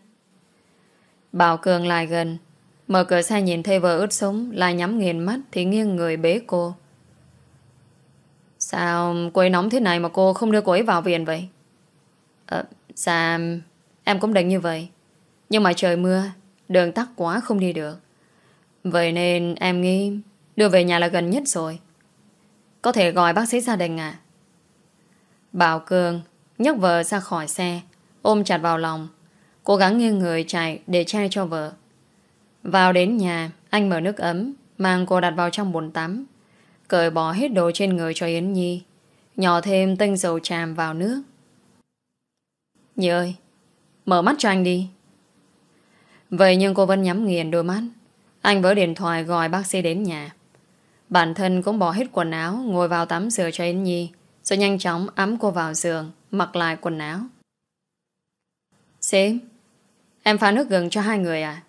Bảo Cường lại gần, Mở cửa xe nhìn thấy vợ ướt súng, Lại nhắm nghiền mắt thì nghiêng người bế cô. Sao cô ấy nóng thế này Mà cô không đưa cô ấy vào viện vậy? Ờ Dạ Em cũng định như vậy. Nhưng mà trời mưa, Đường tắc quá không đi được. Vậy nên em nghĩ Đưa về nhà là gần nhất rồi. Có thể gọi bác sĩ gia đình à? Bảo Cường nhấc vợ ra khỏi xe Ôm chặt vào lòng, Cố gắng nghiêng người chạy để che cho vợ. Vào đến nhà, Anh mở nước ấm Mang cô đặt vào trong bồn tắm, Cởi bỏ hết đồ trên người cho Yến Nhi, Nhỏ thêm tinh dầu tràm vào nước. Nhi ơi, Mở mắt cho anh đi. Vậy nhưng cô vẫn nhắm nghiền đôi mắt. Anh vỡ điện thoại gọi bác sĩ đến nhà. Bản thân cũng bỏ hết quần áo, Ngồi vào tắm rửa cho Yến Nhi, Rồi nhanh chóng ấm cô vào giường, Mặc lại quần áo. Sếp Em pha nước gừng cho hai người à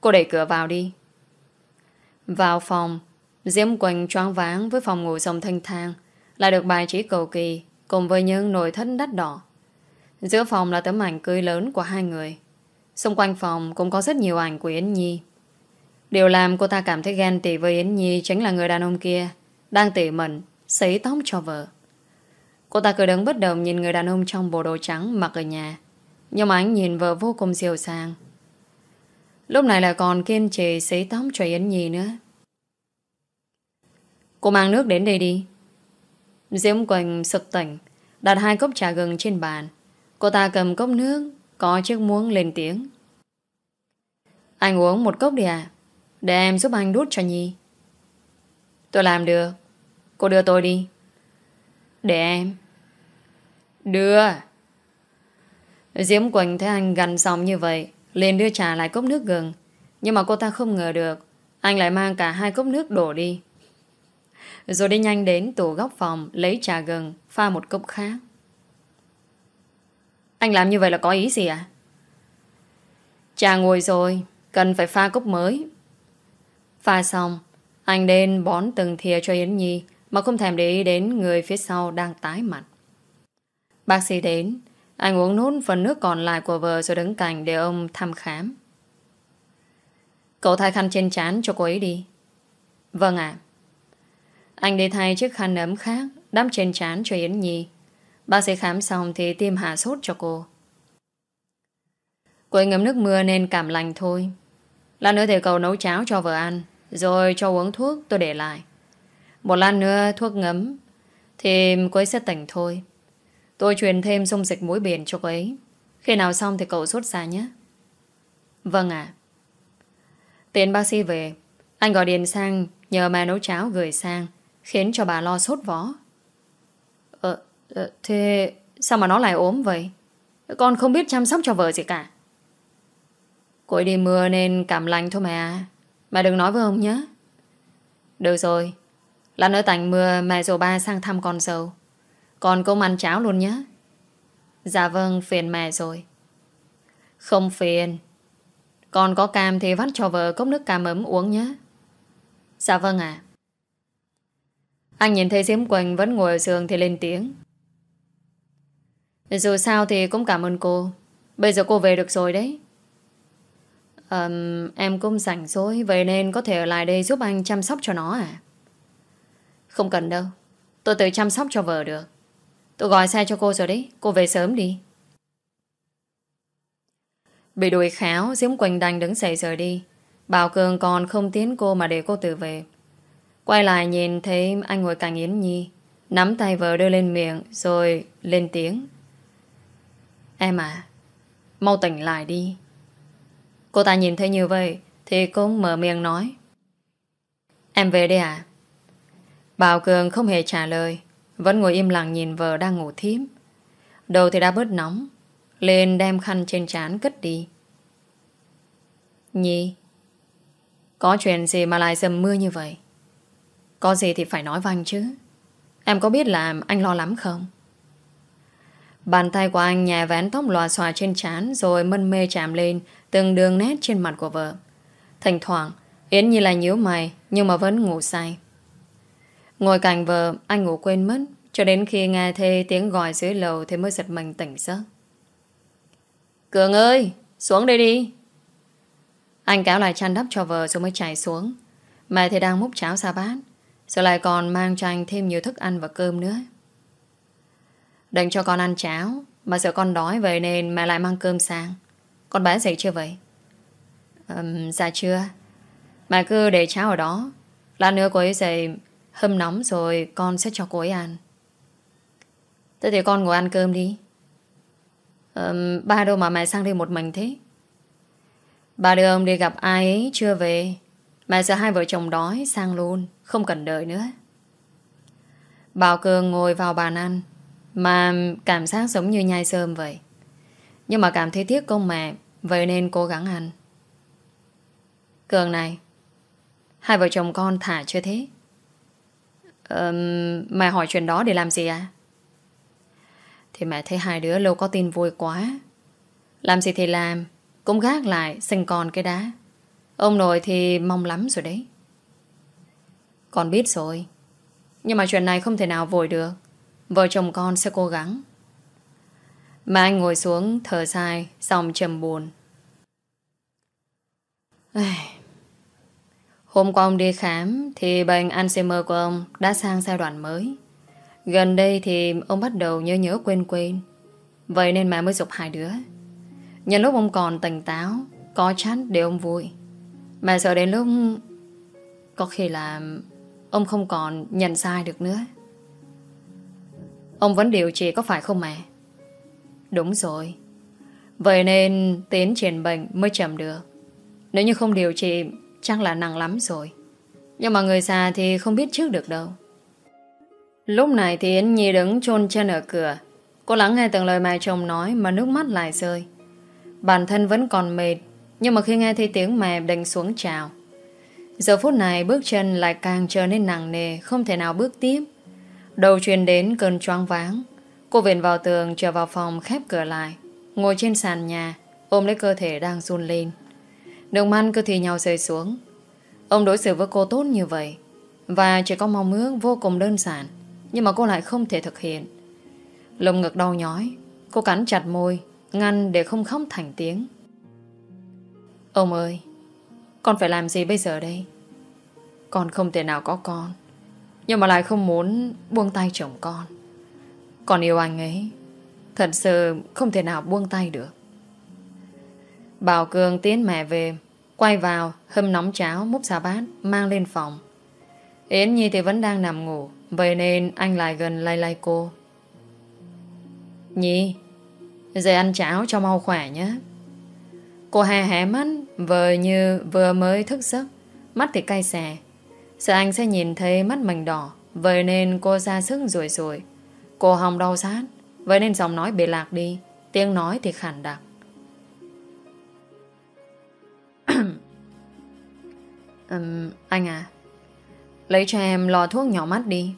Cô đẩy cửa vào đi. Vào phòng, Diễm Quỳnh choáng váng với phòng ngủ rộng thanh thang Lại được bài trí cầu kỳ Cùng với những nồi thất đắt đỏ. Giữa phòng là tấm ảnh cưới lớn của hai người. Xung quanh phòng cũng có rất nhiều ảnh của Yến Nhi. Điều làm cô ta cảm thấy ghen tị với Yến Nhi Chính là người đàn ông kia Đang tỉ mẩn, Sấy tóc cho vợ. Cô ta cứ đứng bất động nhìn người đàn ông Trong bộ đồ trắng mặc ở nhà. Nhưng mà anh nhìn vợ vô cùng dịu sang Lúc này là còn kiên trì Sấy tóc cho Yến Nhi nữa. Cô mang nước đến đây đi. Diễm Quỳnh sực tỉnh, Đặt hai cốc trà gừng trên bàn. Cô ta cầm cốc nước, Có chiếc muỗng lên tiếng. Anh uống một cốc đi à Để em giúp anh đút cho Nhi. Tôi làm được. Cô đưa tôi đi. Để em. Đưa. Diễm Quỳnh thấy anh gần xong như vậy liền đưa trà lại cốc nước gừng Nhưng mà cô ta không ngờ được Anh lại mang cả hai cốc nước đổ đi Rồi đi nhanh đến tủ góc phòng Lấy trà gừng Pha một cốc khác anh làm như vậy là có ý gì à? Trà ngồi rồi, cần phải pha cốc mới. Pha xong, anh đến bón từng thìa cho Yến Nhi mà không thèm để ý đến người phía sau đang tái mặt. Bác sĩ đến, anh uống nốt phần nước còn lại của vợ rồi đứng cạnh để ông thăm khám. Cậu thay khăn trên chán cho cô ấy đi. Vâng ạ. Anh đi thay chiếc khăn ấm khác đắp trên chán cho Yến Nhi Bác sĩ khám xong thì tiêm hạ sốt cho cô. Cô ấy ngấm nước mưa nên cảm lành thôi. Lát nữa thì cậu nấu cháo cho vợ ăn, rồi cho uống thuốc tôi để lại. Một lát nữa thuốc ngấm, thì cô ấy sẽ tỉnh thôi. Tôi truyền thêm dung dịch mũi biển cho cô ấy. Khi nào xong thì cậu sốt ra nhé. Vâng ạ. Tiền bác sĩ về, anh gọi điện sang nhờ mẹ nấu cháo gửi sang, khiến cho bà lo sốt vó. Ờ, Ờ, thế sao mà nó lại ốm vậy? Con không biết chăm sóc cho vợ gì cả. Cô ấy đi mưa nên cảm lạnh thôi mà. Mẹ đừng nói với ông nhé. Được rồi. Lát nữa tạnh mưa mẹ dồ ba sang thăm con dâu. Con cũng ăn cháo luôn nhé. Dạ vâng, phiền mẹ rồi. Không phiền. Con có cam thì vắt cho vợ cốc nước cam ấm uống nhé. Dạ vâng ạ. Anh nhìn thấy Diễm Quỳnh vẫn ngồi ở giường thì lên tiếng. Dù sao thì cũng cảm ơn cô Bây giờ cô về được rồi đấy um, Em cũng rảnh rỗi Vậy nên có thể ở lại đây giúp anh chăm sóc cho nó à Không cần đâu Tôi tự chăm sóc cho vợ được Tôi gọi xe cho cô rồi đấy. Cô về sớm đi. Bị đuổi kháo, Diễm Quỳnh đành đứng dậy rời đi. Bảo Cường còn không tiến cô mà để cô tự về. Quay lại nhìn thấy anh ngồi cạnh Yến Nhi, Nắm tay vợ đưa lên miệng, Rồi lên tiếng. Em à Mau tỉnh lại đi. Cô ta nhìn thấy như vậy Thì cũng mở miệng nói. Em về đây à? Bảo Cường không hề trả lời. Vẫn ngồi im lặng nhìn vợ đang ngủ thiếp Đầu thì đã bớt nóng, Lên đem khăn trên trán cất đi. Nhi, Có chuyện gì mà lại dầm mưa như vậy? Có gì thì phải nói với anh chứ. Em có biết là anh lo lắm không? Bàn tay của anh nhẹ vén tóc lòa xòa trên trán Rồi mân mê chạm lên Từng đường nét trên mặt của vợ. Thỉnh thoảng, Yến Nhi lại nhíu mày Nhưng mà vẫn ngủ say. Ngồi cạnh vợ anh ngủ quên mất. Cho đến khi nghe thê tiếng gọi dưới lầu Thì mới giật mình tỉnh giấc. Cường ơi Xuống đây đi. Anh kéo lại chăn đắp cho vợ rồi mới chạy xuống. Mẹ thì đang múc cháo ra bát Rồi lại còn mang cho anh thêm nhiều thức ăn và cơm nữa. Đừng cho con ăn cháo Mà sợ con đói vậy nên mẹ lại mang cơm sang. Con bé dậy chưa vậy? Um, Dạ chưa. Mẹ cứ để cháo ở đó. Lát nữa cô ấy dậy Hâm nóng rồi con sẽ cho cô ấy ăn. Thế thì con ngồi ăn cơm đi. Um, Ba đâu mà mẹ sang đây một mình thế? Bà đưa ông đi gặp ai ấy chưa về? Mẹ sợ hai vợ chồng đói sang luôn Không cần đợi nữa. Bảo Cường ngồi vào bàn ăn Mà cảm giác giống như nhai sơm vậy. Nhưng mà cảm thấy tiếc công mẹ Vậy nên cố gắng ăn. Cường này Hai vợ chồng con thả chưa thế? Um, Mẹ hỏi chuyện đó để làm gì à Thì mẹ thấy hai đứa lâu có tin vui quá. Làm gì thì làm Cũng gác lại sinh con cái đá Ông nội thì mong lắm rồi đấy. Con biết rồi Nhưng mà chuyện này không thể nào vội được. Vợ chồng con sẽ cố gắng. Mà anh ngồi xuống Thở dài Xong trầm buồn. Hôm qua ông đi khám Thì bệnh Alzheimer của ông Đã sang giai đoạn mới. Gần đây thì ông bắt đầu nhớ nhớ quên quên. Vậy nên mẹ mới dục hai đứa. Nhân lúc ông còn tỉnh táo, Có chát để ông vui. Mẹ sợ đến lúc Có khi là Ông không còn nhận sai được nữa. Ông vẫn điều trị có phải không mẹ? Đúng rồi. Vậy nên tiến triển bệnh mới chậm được. Nếu như không điều trị Chắc là nặng lắm rồi. Nhưng mà người già thì không biết trước được đâu. Lúc này thì Yến Nhi đứng chôn chân ở cửa. Cô lắng nghe từng lời mẹ chồng nói Mà nước mắt lại rơi. Bản thân vẫn còn mệt, Nhưng mà khi nghe thấy tiếng mẹ đành xuống chào. Giờ phút này bước chân lại càng trở nên nặng nề, Không thể nào bước tiếp. Đầu truyền đến cơn choáng váng. Cô viện vào tường, trở vào phòng khép cửa lại. Ngồi trên sàn nhà, Ôm lấy cơ thể đang run lên. Nước mắt cứ thì nhau rơi xuống. Ông đối xử với cô tốt như vậy, Và chỉ có mong ước vô cùng đơn giản, Nhưng mà cô lại không thể thực hiện. Lồng ngực đau nhói, Cô cắn chặt môi, Ngăn để không khóc thành tiếng. Ông ơi, Con phải làm gì bây giờ đây? Con không thể nào có con, Nhưng mà lại không muốn buông tay chồng con. Con yêu anh ấy, Thật sự không thể nào buông tay được. Bảo Cường tiến mẹ về Quay vào, hâm nóng cháo múc xà bát, Mang lên phòng. Yến Nhi thì vẫn đang nằm ngủ, Vậy nên anh lại gần lay lay cô. Nhi, Dậy ăn cháo cho mau khỏe nhé. Cô hè hé mắt Vừa như vừa mới thức giấc, Mắt thì cay xè. Sợ anh sẽ nhìn thấy mắt mình đỏ, Vậy nên cô ra sức rủi rủi Cô hồng đau sát Vậy nên giọng nói bị lạc đi, Tiếng nói thì khản đặc. um, Anh à Lấy cho em lò thuốc nhỏ mắt đi.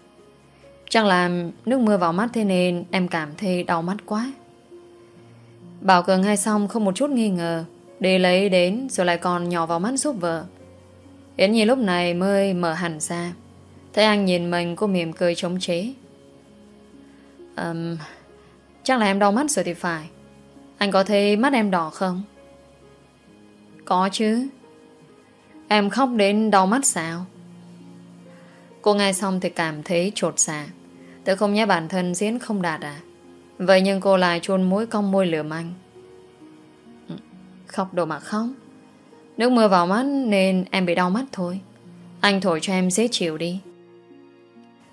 Chắc là nước mưa vào mắt thế nên Em cảm thấy đau mắt quá. Bảo Cường hay xong không một chút nghi ngờ Đi lấy đến rồi lại còn nhỏ vào mắt giúp vợ. Yến Nhi lúc này mới mở hẳn ra Thấy anh nhìn mình cô mỉm cười chống chế. Um, Chắc là em đau mắt rồi thì phải. Anh có thấy mắt em đỏ không? Có chứ. Em khóc đến đau mắt sao? Cô nghe xong thì cảm thấy trột xạ. Dạ. Tự không nhớ bản thân diễn không đạt à? Vậy nhưng cô lại chôn mũi cong môi lửa anh. Khóc đồ mà khóc. Nước mưa vào mắt nên em bị đau mắt thôi. Anh thổi cho em dễ chịu đi.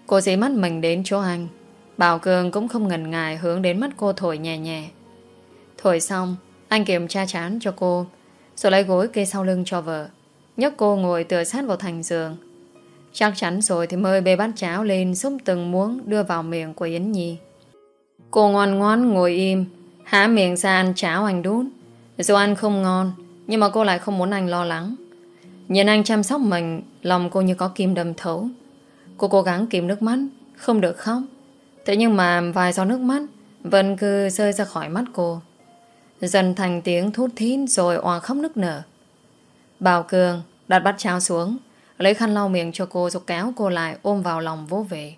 Cô dí mắt mình đến chỗ anh. Bảo Cường cũng không ngần ngại hướng đến mắt cô thổi nhẹ nhẹ. Thổi xong, Anh kiểm tra chán cho cô. Rồi lấy gối kê sau lưng cho vợ. Nhấc cô ngồi tựa sát vào thành giường. Chắc chắn rồi thì mời bê bát cháo lên Xúc từng muỗng đưa vào miệng của Yến Nhi. Cô ngoan ngoan ngồi im, Há miệng ra ăn cháo anh đút. Dù ăn không ngon, Nhưng mà cô lại không muốn anh lo lắng. Nhìn anh chăm sóc mình, Lòng cô như có kim đâm thấu. Cô cố gắng kìm nước mắt, Không được khóc. Thế nhưng mà vài giọt nước mắt Vẫn cứ rơi ra khỏi mắt cô. Dần thành tiếng thút thít Rồi òa khóc nức nở. Bảo Cường đặt bát cháo xuống, Lấy khăn lau miệng cho cô Rồi kéo cô lại ôm vào lòng vô về.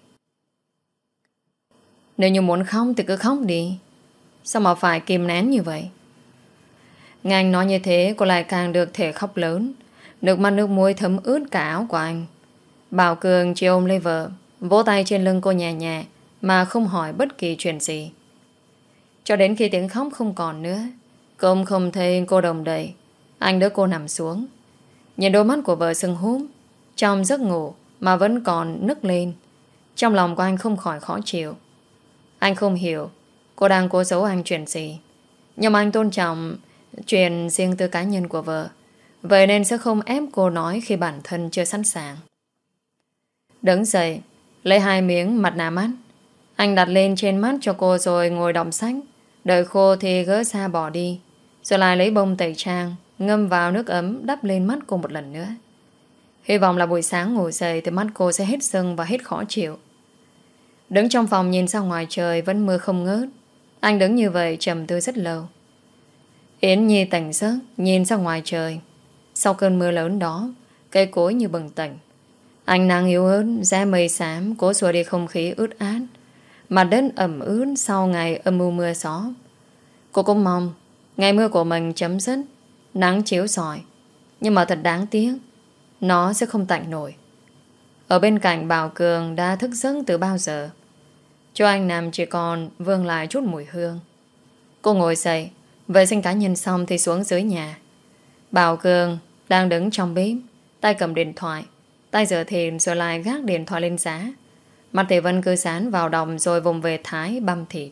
Nếu như muốn khóc thì cứ khóc đi. Sao mà phải kìm nén như vậy? Nghe anh nói như thế, Cô lại càng được thể khóc lớn. Nước mắt nước muối thấm ướt cả áo của anh. Bảo Cường chỉ ôm lấy vợ, Vỗ tay trên lưng cô nhẹ nhẹ, Mà không hỏi bất kỳ chuyện gì. Cho đến khi tiếng khóc không còn nữa Công không thấy cô đồng đầy. Anh đỡ cô nằm xuống. Nhìn đôi mắt của vợ sưng húm, Trong giấc ngủ mà vẫn còn nức lên. Trong lòng của anh không khỏi khó chịu. Anh không hiểu Cô đang cố giấu anh chuyện gì. Nhưng mà anh tôn trọng Chuyện riêng tư cá nhân của vợ. Vậy nên sẽ không ép cô nói Khi bản thân chưa sẵn sàng. Đứng dậy, Lấy hai miếng mặt nạ mắt Anh đặt lên trên mắt cho cô rồi ngồi đọng sách. Đợi khô thì gỡ xa bỏ đi Rồi lại lấy bông tẩy trang Ngâm vào nước ấm đắp lên mắt cô một lần nữa. Hy vọng là buổi sáng ngủ dậy Thì mắt cô sẽ hết sưng và hết khó chịu. Đứng trong phòng nhìn ra ngoài trời Vẫn mưa không ngớt. Anh đứng như vậy trầm tư rất lâu. Yến Nhi tỉnh giấc Nhìn ra ngoài trời. Sau cơn mưa lớn đó Cây cối như bừng tỉnh. Ánh nắng yếu ớt, da mây xám Cố xua đi không khí ướt át. Mặt đất ẩm ướt sau ngày âm mưu mưa gió Cô cũng mong Ngày mưa của mình chấm dứt, Nắng chiếu sỏi Nhưng mà thật đáng tiếc, Nó sẽ không tạnh nổi. Ở bên cạnh Bảo Cường đã thức giấc từ bao giờ? Cho anh nằm chỉ còn Vương lại chút mùi hương. Cô ngồi dậy, Vệ sinh cá nhân xong thì xuống dưới nhà. Bảo Cường đang đứng trong bếp, Tay cầm điện thoại. Tay rửa thịt rồi lại gác điện thoại lên giá. Mặt thì Vân cứ sán vào đồng Rồi vùng về thái băm thịt.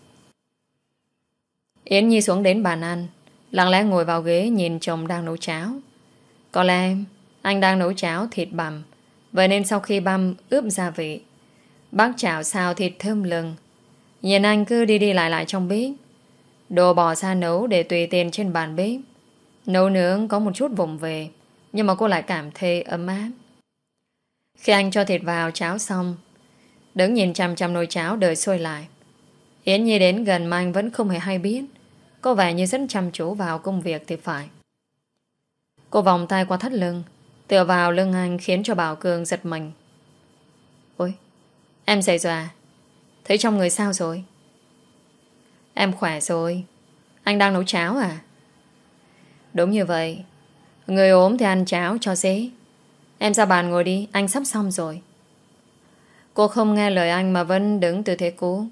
Yến Nhi xuống đến bàn ăn, Lặng lẽ ngồi vào ghế Nhìn chồng đang nấu cháo. Có lẽ anh đang nấu cháo thịt bằm, Vậy nên sau khi băm ướp gia vị, Bác chảo xào thịt thơm lừng. Nhìn anh cứ đi đi lại lại trong bếp, Đồ bỏ ra nấu để tùy tiền trên bàn bếp. Nấu nướng có một chút vùng về, Nhưng mà cô lại cảm thấy ấm áp. Khi anh cho thịt vào cháo xong Đứng nhìn chăm chăm nồi cháo đợi sôi lại. Yến Nhi đến gần mà anh vẫn không hề hay biết. Có vẻ như rất chăm chú vào công việc thì phải. Cô vòng tay qua thắt lưng. Tựa vào lưng anh khiến cho Bảo Cường giật mình. Ôi, Em dậy rồi à? Thấy trong người sao rồi? Em khỏe rồi. Anh đang nấu cháo à? Đúng như vậy. Người ốm thì ăn cháo cho dễ. Em ra bàn ngồi đi, Anh sắp xong rồi. Cô không nghe lời anh mà vẫn đứng từ thế cũ.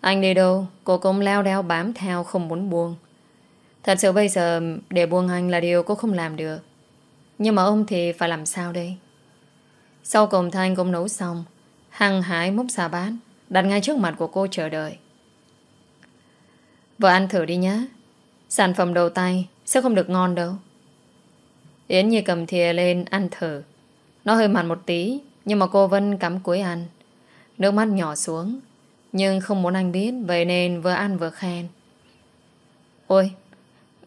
Anh đi đâu, Cô cũng leo đeo bám theo không muốn buông. Thật sự bây giờ Để buông anh là điều cô không làm được. Nhưng mà ông thì phải làm sao đây? Sau cùng Thanh cũng nấu xong, Hăng hái múc xà bát, Đặt ngay trước mặt của cô chờ đợi. Vợ ăn thử đi nhé. Sản phẩm đầu tay Sẽ không được ngon đâu. Yến Nhi cầm thìa lên ăn thử. Nó hơi mặn một tí, Nhưng mà cô vẫn cắm cuối ăn. Nước mắt nhỏ xuống. Nhưng không muốn anh biết, Vậy nên vừa ăn vừa khen. Ôi,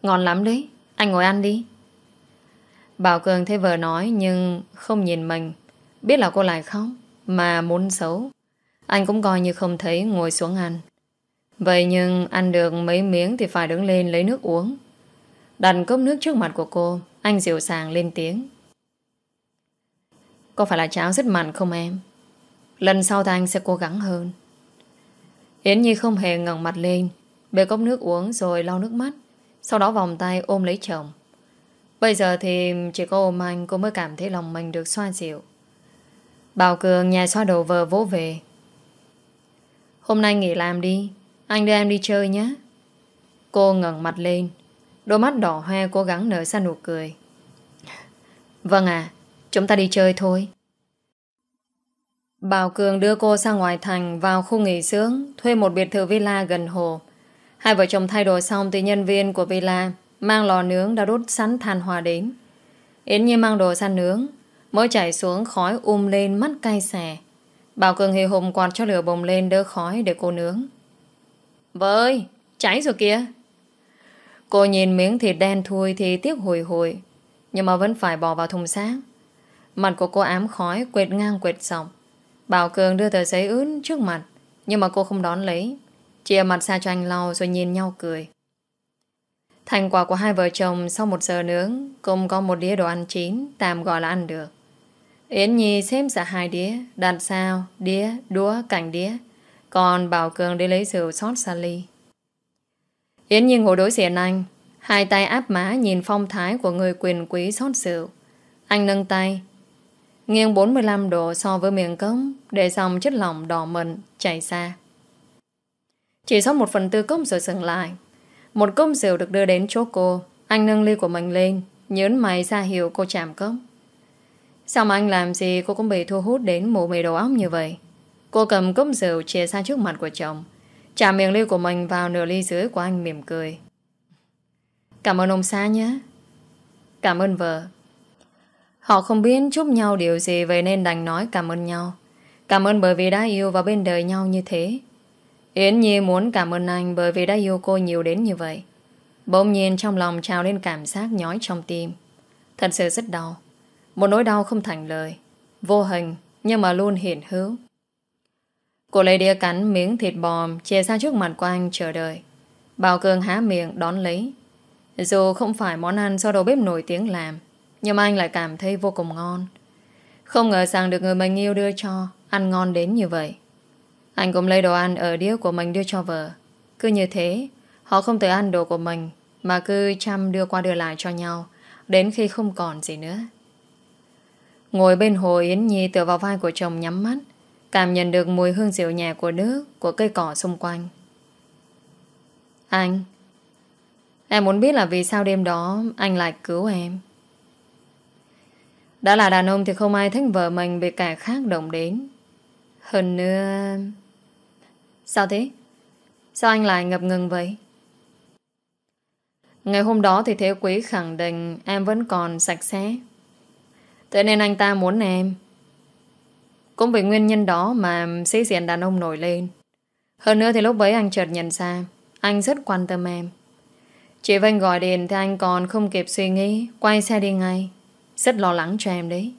Ngon lắm đấy. Anh ngồi ăn đi. Bảo Cường thấy vợ nói Nhưng không nhìn mình. Biết là cô lại khóc, Mà muốn xấu. Anh cũng coi như không thấy ngồi xuống ăn. Vậy nhưng ăn được mấy miếng Thì phải đứng lên lấy nước uống. Đặt cốc nước trước mặt của cô, Anh dịu sàng lên tiếng. Có phải là cháo rất mặn không em? Lần sau thì anh sẽ cố gắng hơn. Yến Nhi không hề ngẩng mặt lên, bê cốc nước uống rồi lau nước mắt, sau đó vòng tay ôm lấy chồng. Bây giờ thì chỉ có ôm anh cô mới cảm thấy lòng mình được xoa dịu. Bảo Cường nhà xoa đầu vờ vỗ về. Hôm nay nghỉ làm đi, anh đưa em đi chơi nhé. Cô ngẩng mặt lên, đôi mắt đỏ hoe cố gắng nở ra nụ cười. Vâng à, Chúng ta đi chơi thôi Bảo Cường đưa cô sang ngoài thành Vào khu nghỉ dưỡng, Thuê một biệt thự villa gần hồ. Hai vợ chồng thay đổi xong thì nhân viên của villa Mang lò nướng đã đốt sẵn than hòa đến. Yến Nhi mang đồ sang nướng Mới chảy xuống khói um lên mắt cay xè. Bảo Cường hì hùng quạt cho lửa bồng lên đỡ khói để cô nướng. Vợ ơi, Cháy rồi kìa. Cô nhìn miếng thịt đen thui thì tiếc hồi hồi Nhưng mà vẫn phải bỏ vào thùng xác. Mặt của cô ám khói quệt ngang quệt dọc. Bảo Cường đưa tờ giấy ướt trước mặt Nhưng mà cô không đón lấy Chia mặt xa cho anh lau rồi nhìn nhau cười. Thành quả của hai vợ chồng sau một giờ nướng cùng có một đĩa đồ ăn chín tạm gọi là ăn được. Yến Nhi xếp ra hai đĩa, đặt sao, đĩa, đũa, cành đĩa. Còn Bảo Cường đi lấy rượu xót xa ly. Yến Nhi ngồi đối diện anh, hai tay áp má nhìn phong thái của người quyền quý xót rượu. Anh nâng tay, nghiêng 45 độ so với miệng cống, để xong chất lỏng đỏ mận chảy ra Chỉ sau một phần tư cốc rồi dừng lại. Một cốc rượu được đưa đến chỗ cô, anh nâng ly của mình lên, nhớn mày ra hiệu cô chạm cốc. Sao mà anh làm gì cô cũng bị thu hút đến mù mì đầu óc như vậy? Cô cầm cốc rượu chia ra trước mặt của chồng, chạm miệng ly của mình vào nửa ly dưới của anh mỉm cười. Cảm ơn ông xã nhé. Cảm ơn vợ. Họ không biết chúc nhau điều gì, Vậy nên đành nói cảm ơn nhau. Cảm ơn bởi vì đã yêu và bên đời nhau như thế. Yến Nhi muốn cảm ơn anh Bởi vì đã yêu cô nhiều đến như vậy. Bỗng nhiên trong lòng trào lên cảm giác nhói trong tim. Thật sự rất đau. Một nỗi đau không thành lời. Vô hình, nhưng mà luôn hiện hữu. Cô lấy đĩa cắn miếng thịt bò Chia ra trước mặt của anh chờ đợi. Bảo Cường há miệng đón lấy. Dù không phải món ăn do đầu bếp nổi tiếng làm nhưng anh lại cảm thấy vô cùng ngon. Không ngờ rằng được người mình yêu đưa cho, Ăn ngon đến như vậy. Anh cũng lấy đồ ăn ở đĩa của mình đưa cho vợ. Cứ như thế, Họ không tự ăn đồ của mình, Mà cứ chăm đưa qua đưa lại cho nhau, Đến khi không còn gì nữa. Ngồi bên hồ Yến Nhi tựa vào vai của chồng nhắm mắt, Cảm nhận được mùi hương dịu nhẹ của nước, Của cây cỏ xung quanh. Anh, Em muốn biết là vì sao đêm đó Anh lại cứu em? Đã là đàn ông thì không ai thích vợ mình bị kẻ khác động đến. Hơn nữa... Sao thế? Sao anh lại ngập ngừng vậy? Ngày hôm đó thì Thế Quý khẳng định em vẫn còn sạch sẽ. Thế nên anh ta muốn em. Cũng vì nguyên nhân đó mà sĩ diện đàn ông nổi lên. Hơn nữa thì lúc bấy anh chợt nhận ra anh rất quan tâm em. Chị Vinh gọi điện thì anh còn không kịp suy nghĩ, quay xe đi ngay. Rất lo lắng cho em đấy.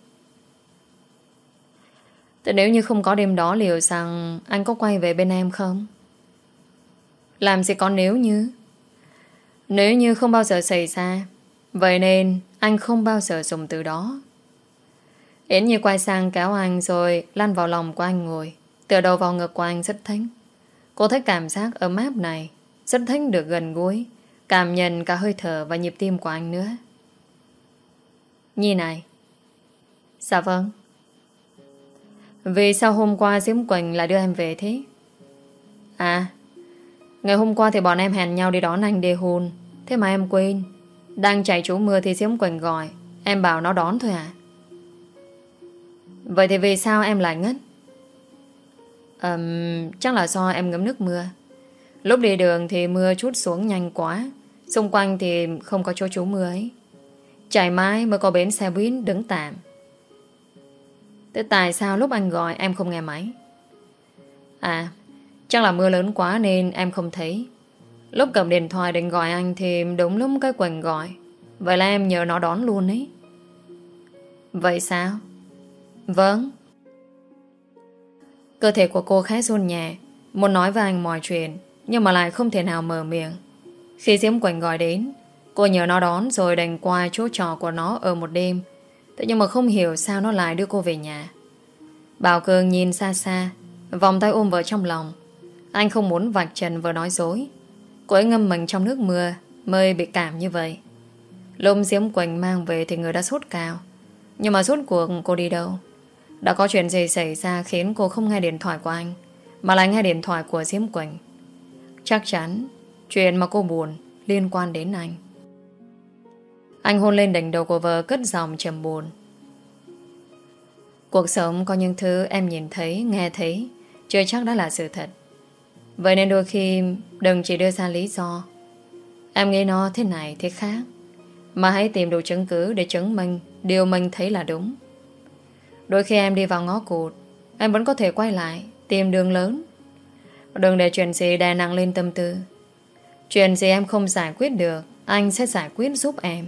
Thế nếu như không có đêm đó, liệu rằng anh có quay về bên em không? Làm gì có nếu như? Nếu như không bao giờ xảy ra, Vậy nên anh không bao giờ dùng từ đó. Yến như quay sang kéo anh rồi lăn vào lòng của anh ngồi. Tựa đầu vào ngực của anh rất thích Cô thấy cảm giác ấm áp này Rất thích được gần gũi, Cảm nhận cả hơi thở và nhịp tim của anh nữa. Nhi này. Dạ vâng. Vì sao hôm qua Diễm Quỳnh lại đưa em về thế? À Ngày hôm qua thì bọn em hẹn nhau đi đón anh đề hôn. Thế mà em quên. Đang chạy trú mưa thì Diễm Quỳnh gọi. Em bảo nó đón thôi à? Vậy thì vì sao em lại ngất? Um, Chắc là do em ngấm nước mưa. Lúc đi đường thì mưa chút xuống nhanh quá. Xung quanh thì không có chỗ trú mưa ấy. Chạy mãi mới có bến xe buýt đứng tạm. Thế tại sao lúc anh gọi em không nghe máy? À Chắc là mưa lớn quá nên em không thấy. Lúc cầm điện thoại định gọi anh Thì đúng lúc cái quần gọi. Vậy là em nhờ nó đón luôn ấy. Vậy sao? Vâng. Cơ thể của cô khá run nhẹ, Muốn nói với anh mọi chuyện, Nhưng mà lại không thể nào mở miệng. Khi Diễm Quỳnh gọi đến Cô nhờ nó đón rồi đành qua chỗ trò của nó ở một đêm. Thế nhưng mà không hiểu sao nó lại đưa cô về nhà. Bảo Cường nhìn xa xa, vòng tay ôm vợ trong lòng. Anh không muốn vạch trần vợ nói dối. Cô ấy ngâm mình trong nước mưa, mới bị cảm như vậy. lôm Diễm Quỳnh mang về thì người đã sốt cao. Nhưng mà suốt cuộc cô đi đâu? Đã có chuyện gì xảy ra khiến cô không nghe điện thoại của anh, mà lại nghe điện thoại của Diễm Quỳnh. Chắc chắn, chuyện mà cô buồn liên quan đến anh. Anh hôn lên đỉnh đầu của vợ cất giọng trầm buồn. Cuộc sống có những thứ em nhìn thấy, nghe thấy, chưa chắc đã là sự thật. Vậy nên đôi khi đừng chỉ đưa ra lý do. Em nghĩ nó thế này, thế khác. Mà hãy tìm đủ chứng cứ để chứng minh điều mình thấy là đúng. Đôi khi em đi vào ngõ cụt, em vẫn có thể quay lại, tìm đường lớn. Đừng để chuyện gì đè nặng lên tâm tư. Chuyện gì em không giải quyết được, anh sẽ giải quyết giúp em.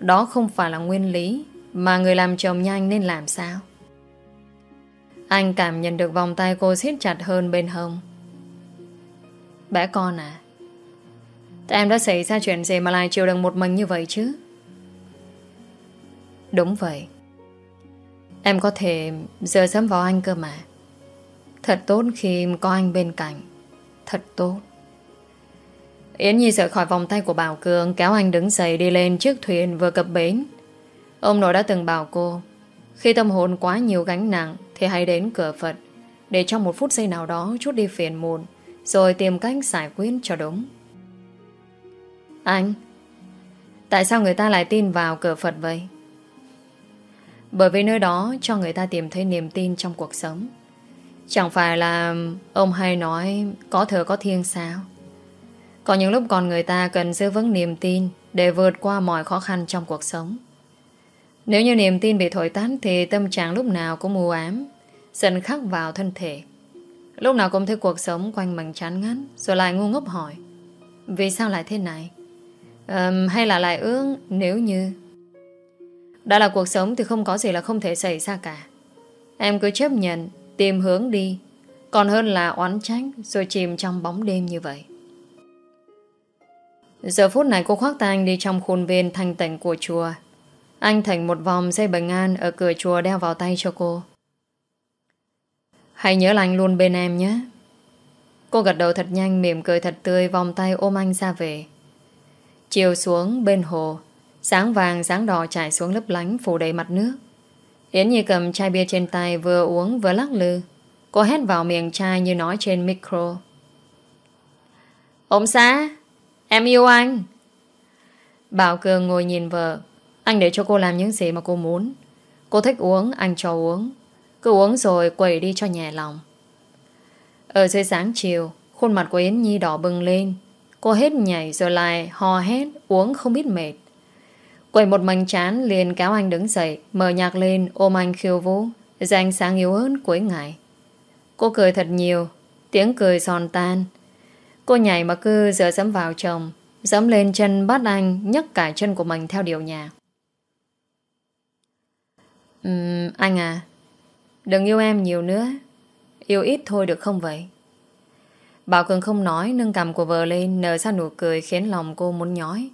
Đó không phải là nguyên lý Mà người làm chồng nhanh nên làm sao? Anh cảm nhận được vòng tay cô siết chặt hơn bên hông. Bé con à Tại em đã xảy ra chuyện gì mà lại chịu đựng một mình như vậy chứ? Đúng vậy. Em có thể dựa dẫm vào anh cơ mà. Thật tốt khi có anh bên cạnh. Thật tốt. Yến Nhi rời khỏi vòng tay của Bảo Cường, Kéo anh đứng dậy đi lên chiếc thuyền vừa cập bến Ông nội đã từng bảo cô, Khi tâm hồn quá nhiều gánh nặng Thì hãy đến cửa Phật, Để trong một phút giây nào đó chút đi phiền muộn, Rồi tìm cách giải quyết cho đúng Anh, Tại sao người ta lại tin vào cửa Phật vậy? Bởi vì nơi đó cho người ta tìm thấy niềm tin trong cuộc sống Chẳng phải là ông hay nói, có thờ có thiên sao? Có những lúc còn người ta cần giữ vững niềm tin để vượt qua mọi khó khăn trong cuộc sống. Nếu như niềm tin bị thổi tắt thì tâm trạng lúc nào cũng mù ám, dần khắc vào thân thể. Lúc nào cũng thấy cuộc sống quanh mình chán ngắt rồi lại ngu ngốc hỏi Vì sao lại thế này? Um, hay là lại ước nếu như Đã là cuộc sống thì không có gì là không thể xảy ra cả Em cứ chấp nhận Tìm hướng đi Còn hơn là oán trách Rồi chìm trong bóng đêm như vậy Giờ phút này cô khoác tay anh đi trong khuôn viên thanh tịnh của chùa. Anh thành một vòng dây bình an ở cửa chùa đeo vào tay cho cô. Hãy nhớ là anh luôn bên em nhé. Cô gật đầu thật nhanh, mỉm cười thật tươi, vòng tay ôm anh ra về. Chiều xuống bên hồ, sáng vàng sáng đỏ trải xuống lấp lánh phủ đầy mặt nước. Yến Nhi cầm chai bia trên tay vừa uống vừa lắc lư. Cô hét vào miệng chai như nói trên micro. Ông xã, Em yêu anh. Bảo Cường ngồi nhìn vợ. Anh để cho cô làm những gì mà cô muốn. Cô thích uống, anh cho uống. Cứ uống rồi quẩy đi cho nhẹ lòng. Ở dưới sáng chiều Khuôn mặt của Yến Nhi đỏ bừng lên. Cô hết nhảy rồi lại hò hét Uống không biết mệt. Quẩy một mình chán liền kéo anh đứng dậy Mở nhạc lên ôm anh khiêu vũ. Dành sáng yếu hơn cuối ngày. Cô cười thật nhiều Tiếng cười giòn tan. Cô nhảy mà cứ giờ dẫm vào chồng Dẫm lên chân bắt anh nhấc cả chân của mình theo điều nhà uhm, Anh à Đừng yêu em nhiều nữa. Yêu ít thôi được không vậy? Bảo Cường không nói Nâng cầm của vợ lên nở ra nụ cười Khiến lòng cô muốn nhói.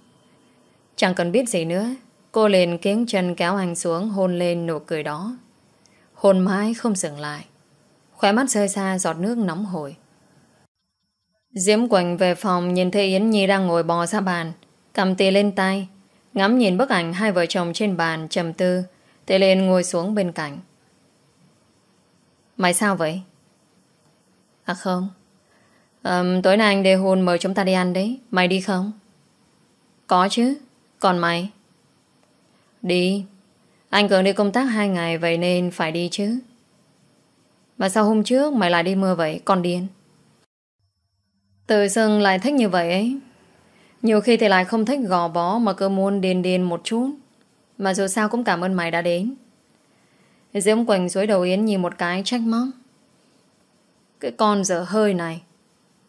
Chẳng cần biết gì nữa Cô liền kiếng chân kéo anh xuống Hôn lên nụ cười đó. Hôn mãi không dừng lại. Khóe mắt rơi xa giọt nước nóng hổi. Diễm Quỳnh về phòng nhìn thấy Yến Nhi đang ngồi bò ra bàn, cầm tì lên tay, ngắm nhìn bức ảnh hai vợ chồng trên bàn trầm tư, thì lên ngồi xuống bên cạnh. Mày sao vậy? À không. Um, tối nay anh đề hôn mời chúng ta đi ăn đấy. Mày đi không? Có chứ. Còn mày? Đi. Anh Cường đi công tác hai ngày vậy nên phải đi chứ. Mà sao hôm trước mày lại đi mưa vậy? Con điên. Tự dưng lại thích như vậy ấy. Nhiều khi thì lại không thích gò bó Mà cứ muốn điền điền một chút. Mà dù sao cũng cảm ơn mày đã đến. Diễm Quỳnh dưới đầu Yến nhìn một cái trách móc. Cái con dở hơi này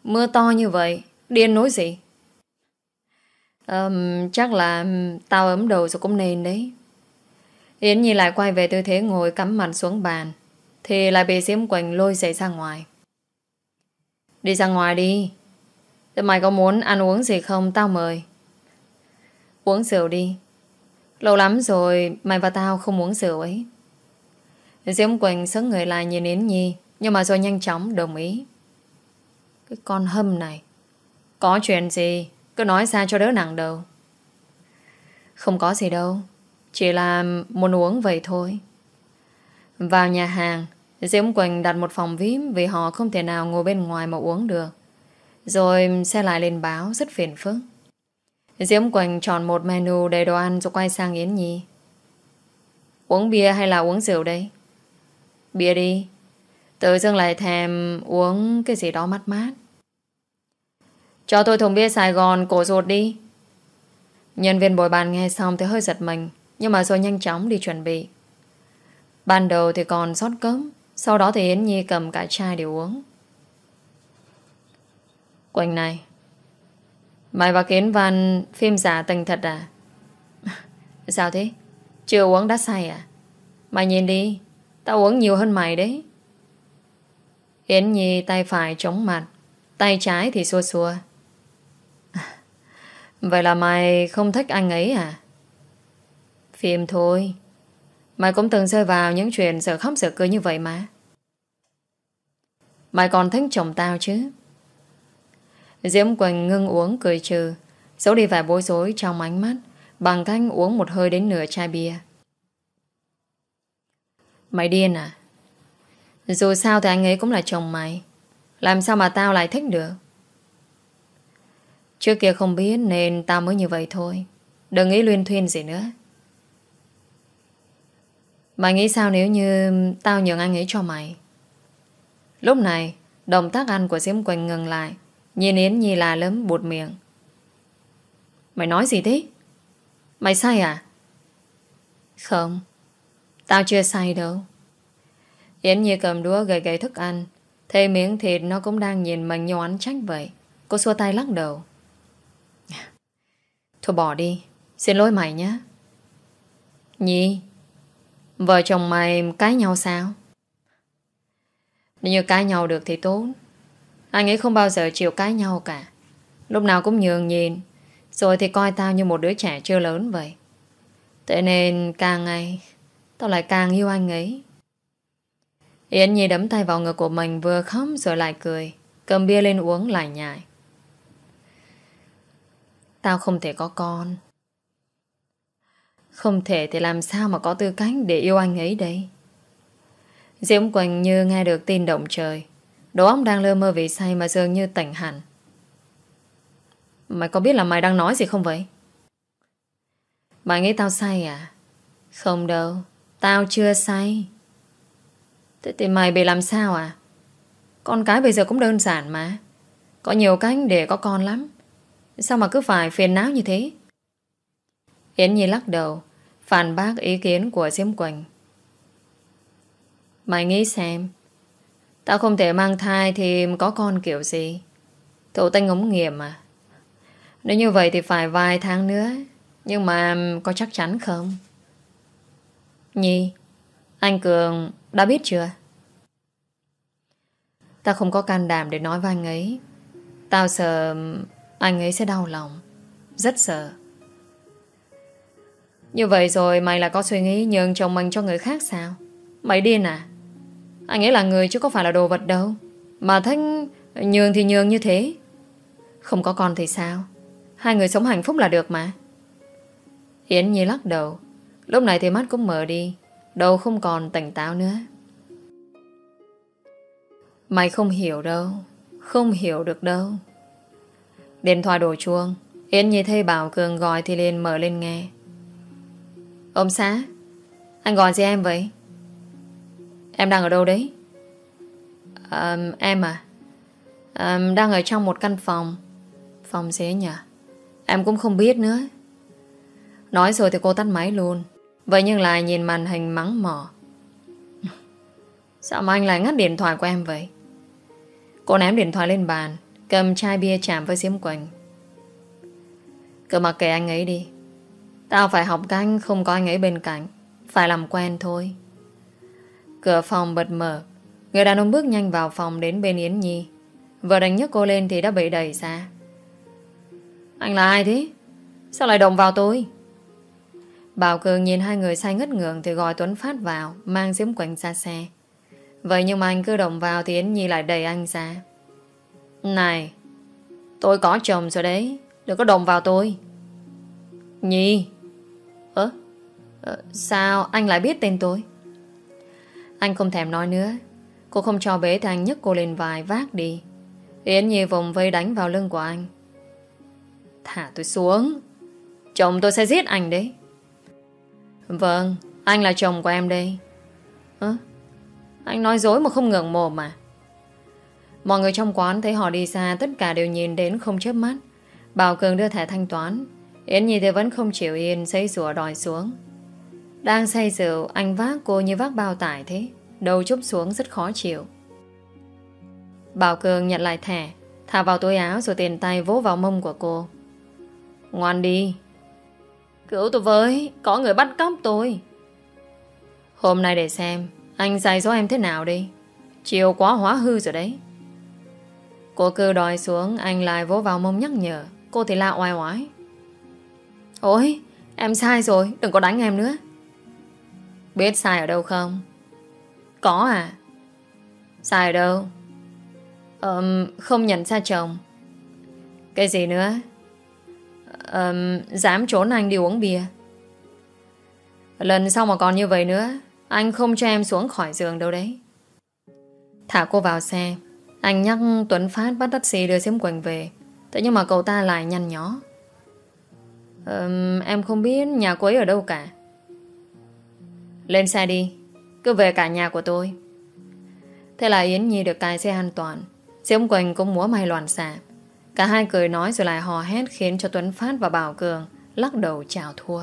Mưa to như vậy Điên nối gì? Um, Chắc là Tao ấm đầu rồi cũng nên đấy. Yến Nhi lại quay về tư thế ngồi cắm mặt xuống bàn Thì lại bị Diễm Quỳnh lôi dậy ra ngoài. Đi ra ngoài đi. Thế mày có muốn ăn uống gì không? Tao mời. Uống rượu đi. Lâu lắm rồi mày và tao không uống rượu ấy. Diễm Quỳnh sớm người lại nhìn Yến Nhi, Nhưng mà rồi nhanh chóng đồng ý. Cái con hâm này, Có chuyện gì? Cứ nói ra cho đỡ nặng đầu. Không có gì đâu, Chỉ là muốn uống vậy thôi. Vào nhà hàng, Diễm Quỳnh đặt một phòng VIP Vì họ không thể nào ngồi bên ngoài mà uống được rồi xe lại lên báo, rất phiền phức. Diễm Quỳnh chọn một menu đầy đồ ăn rồi quay sang Yến Nhi. Uống bia hay là uống rượu đây? Bia đi. Tự dưng lại thèm uống cái gì đó mát mát. Cho tôi thùng bia Sài Gòn, cổ ruột đi. Nhân viên bồi bàn nghe xong thì hơi giật mình, Nhưng mà rồi nhanh chóng đi chuẩn bị. Ban đầu thì còn sót cấm Sau đó thì Yến Nhi cầm cả chai để uống. Quỳnh này. Mày và Kiến Văn phim giả tình thật à? Sao thế? Chưa uống đã say à? Mày nhìn đi, Tao uống nhiều hơn mày đấy. Yến Nhi tay phải chống mặt, Tay trái thì xua xua. Vậy là mày không thích anh ấy à? Phim thôi. Mày cũng từng rơi vào những chuyện sợ khóc sợ cười như vậy mà. Mày còn thích chồng tao chứ? Diễm Quỳnh ngưng uống cười trừ, Giấu đi vài bối rối trong ánh mắt, Bằng cách uống một hơi đến nửa chai bia. Mày điên à? Dù sao thì anh ấy cũng là chồng mày, Làm sao mà tao lại thích được? Trước kia không biết Nên tao mới như vậy thôi, Đừng nghĩ luyên thuyên gì nữa. Mày nghĩ sao nếu như Tao nhường anh ấy cho mày? Lúc này, Động tác ăn của Diễm Quỳnh ngừng lại Nhìn Yến Nhi là lấm buột miệng. Mày nói gì thế? Mày sai à? Không, Tao chưa say đâu. Yến Nhi cầm đũa gầy gầy thức ăn, Thấy miếng thịt nó cũng đang nhìn mình nhoán trách vậy. Cô xua tay lắc đầu. Thôi bỏ đi, Xin lỗi mày nhé. Nhi, Vợ chồng mày cãi nhau sao? Nếu như cãi nhau được thì tốt. Anh ấy không bao giờ chịu cãi nhau cả. Lúc nào cũng nhường nhìn, Rồi thì coi tao như một đứa trẻ chưa lớn vậy. Thế nên càng ngày, Tao lại càng yêu anh ấy. Yến Nhi đấm tay vào ngực của mình Vừa khóc rồi lại cười Cầm bia lên uống lại nhại. Tao không thể có con. Không thể thì làm sao mà có tư cách Để yêu anh ấy đây? Diễm Quỳnh như nghe được tin động trời Đầu óc đang lơ mơ vì say Mà dường như tỉnh hẳn. Mày có biết là mày đang nói gì không vậy? Mày nghĩ tao say à? Không đâu, Tao chưa say. Thế thì mày bị làm sao à? Con cái bây giờ cũng đơn giản mà. Có nhiều cách để có con lắm. Sao mà cứ phải phiền não như thế? Yến Nhi lắc đầu, Phản bác ý kiến của Diễm Quỳnh. Mày nghĩ xem Tao không thể mang thai Thì có con kiểu gì? Thổ tinh ống nghiệm mà. Nếu như vậy thì phải vài tháng nữa. Nhưng mà có chắc chắn không? Nhi, Anh Cường đã biết chưa? Tao không có can đảm để nói với anh ấy. Tao sợ Anh ấy sẽ đau lòng. Rất sợ. Như vậy rồi mày là có suy nghĩ Nhường chồng mình cho người khác sao? Mày điên à? Anh ấy là người chứ có phải là đồ vật đâu. Mà thích nhường thì nhường như thế. Không có con thì sao? Hai người sống hạnh phúc là được mà. Yến Nhi lắc đầu. Lúc này thì mắt cũng mở đi. Đầu không còn tỉnh táo nữa. Mày không hiểu đâu. Không hiểu được đâu. Điện thoại đổ chuông. Yến Nhi thấy Bảo Cường gọi thì liền mở lên nghe. Ông xã, Anh gọi gì em vậy? Em đang ở đâu đấy? À, Em à, à Đang ở trong một căn phòng. Phòng gì nhỉ? Em cũng không biết nữa. Nói rồi thì cô tắt máy luôn. Vậy nhưng lại nhìn màn hình mắng mỏ. Sao mà anh lại ngắt điện thoại của em vậy? Cô ném điện thoại lên bàn Cầm chai bia chạm với Diễm Quỳnh. Cứ mặc kệ anh ấy đi. Tao phải học cách không có anh ấy bên cạnh. Phải làm quen thôi. Cửa phòng bật mở. Người đàn ông bước nhanh vào phòng đến bên Yến Nhi. Vừa đánh nhấc cô lên thì đã bị đẩy ra. Anh là ai thế? Sao lại động vào tôi? Bảo Cường nhìn hai người say ngất ngường Thì gọi Tuấn Phát vào Mang Diễm Quỳnh ra xe. Vậy nhưng mà anh cứ động vào Thì Yến Nhi lại đẩy anh ra. Này Tôi có chồng rồi đấy Đừng có động vào tôi. Nhi? Ơ? Ờ, Sao anh lại biết tên tôi? Anh không thèm nói nữa. Cô không cho bế thì anh nhấc cô lên vài vác đi. Yến Nhi vùng vây đánh vào lưng của anh. Thả tôi xuống. Chồng tôi sẽ giết anh đấy. Vâng Anh là chồng của em đây. Ơ, Anh nói dối mà không ngừng mồm mà Mọi người trong quán thấy họ đi xa, Tất cả đều nhìn đến không chớp mắt. Bảo Cường đưa thẻ thanh toán. Yến Nhi thì vẫn không chịu yên Xây rùa đòi xuống. Đang say rượu, Anh vác cô như vác bao tải thế. Đầu chúc xuống rất khó chịu. Bảo Cường nhận lại thẻ, Thả vào túi áo rồi tiền tay vỗ vào mông của cô. Ngoan đi. Cứu tôi với, Có người bắt cóc tôi. Hôm nay để xem, Anh dạy dỗ em thế nào đi. Chiều quá hóa hư rồi đấy. Cô cứ đòi xuống, Anh lại vỗ vào mông nhắc nhở. Cô thì la oai oái. Ôi, em sai rồi, Đừng có đánh em nữa. Biết sai ở đâu không? Có à? Sai ở đâu? Um, Không nhận ra chồng. Cái gì nữa? Um, Dám trốn anh đi uống bia. Lần sau mà còn như vậy nữa Anh không cho em xuống khỏi giường đâu đấy. Thả cô vào xe. Anh nhắc Tuấn Phát bắt taxi đưa Diễm Quỳnh về. Thế nhưng mà cậu ta lại nhăn nhó. Um, Em không biết nhà cô ấy ở đâu cả. Lên xe đi. Cứ về cả nhà của tôi. Thế là Yến Nhi được cài xe an toàn. Diễm Quỳnh cũng múa may loạn xạ. Cả hai cười nói rồi lại hò hét Khiến cho Tuấn Phát và Bảo Cường Lắc đầu chào thua.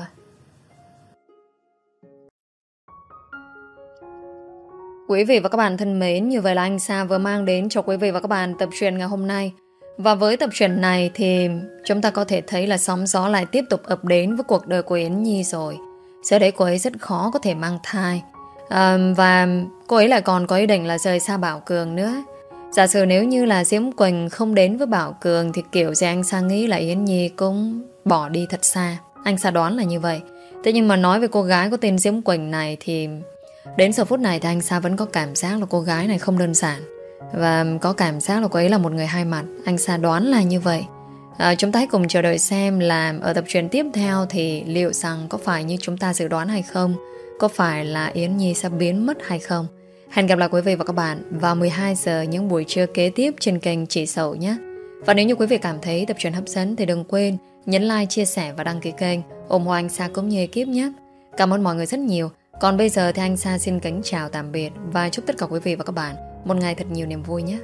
Quý vị và các bạn thân mến, như vậy là anh Sa vừa mang đến cho quý vị và các bạn tập truyền ngày hôm nay. Và với tập truyền này thì chúng ta có thể thấy là sóng gió lại tiếp tục ập đến với cuộc đời của Yến Nhi rồi. Giờ đấy cô ấy rất khó có thể mang thai. À, và cô ấy lại còn có ý định là rời xa Bảo Cường nữa. Giả sử nếu như là Diễm Quỳnh không đến với Bảo Cường thì kiểu gì anh Sa nghĩ là Yến Nhi cũng bỏ đi thật xa. Anh Sa đoán là như vậy. Thế nhưng mà nói về cô gái có tên Diễm Quỳnh này thì Đến giờ phút này thì anh Sa vẫn có cảm giác là cô gái này không đơn giản Và có cảm giác là cô ấy là một người hai mặt Anh Sa đoán là như vậy à, Chúng ta hãy cùng chờ đợi xem là Ở tập truyền tiếp theo thì liệu rằng Có phải như chúng ta dự đoán hay không? Có phải là Yến Nhi sẽ biến mất hay không? Hẹn gặp lại quý vị và các bạn Vào 12 giờ những buổi trưa kế tiếp Trên kênh Chị Sầu nhé. Và nếu như quý vị cảm thấy tập truyền hấp dẫn Thì đừng quên nhấn like, chia sẻ và đăng ký kênh. Ủng hộ anh Sa cũng như ekip nhé. Cảm ơn mọi người rất nhiều. Còn bây giờ thì anh Sa xin kính chào tạm biệt và chúc tất cả quý vị và các bạn một ngày thật nhiều niềm vui nhé.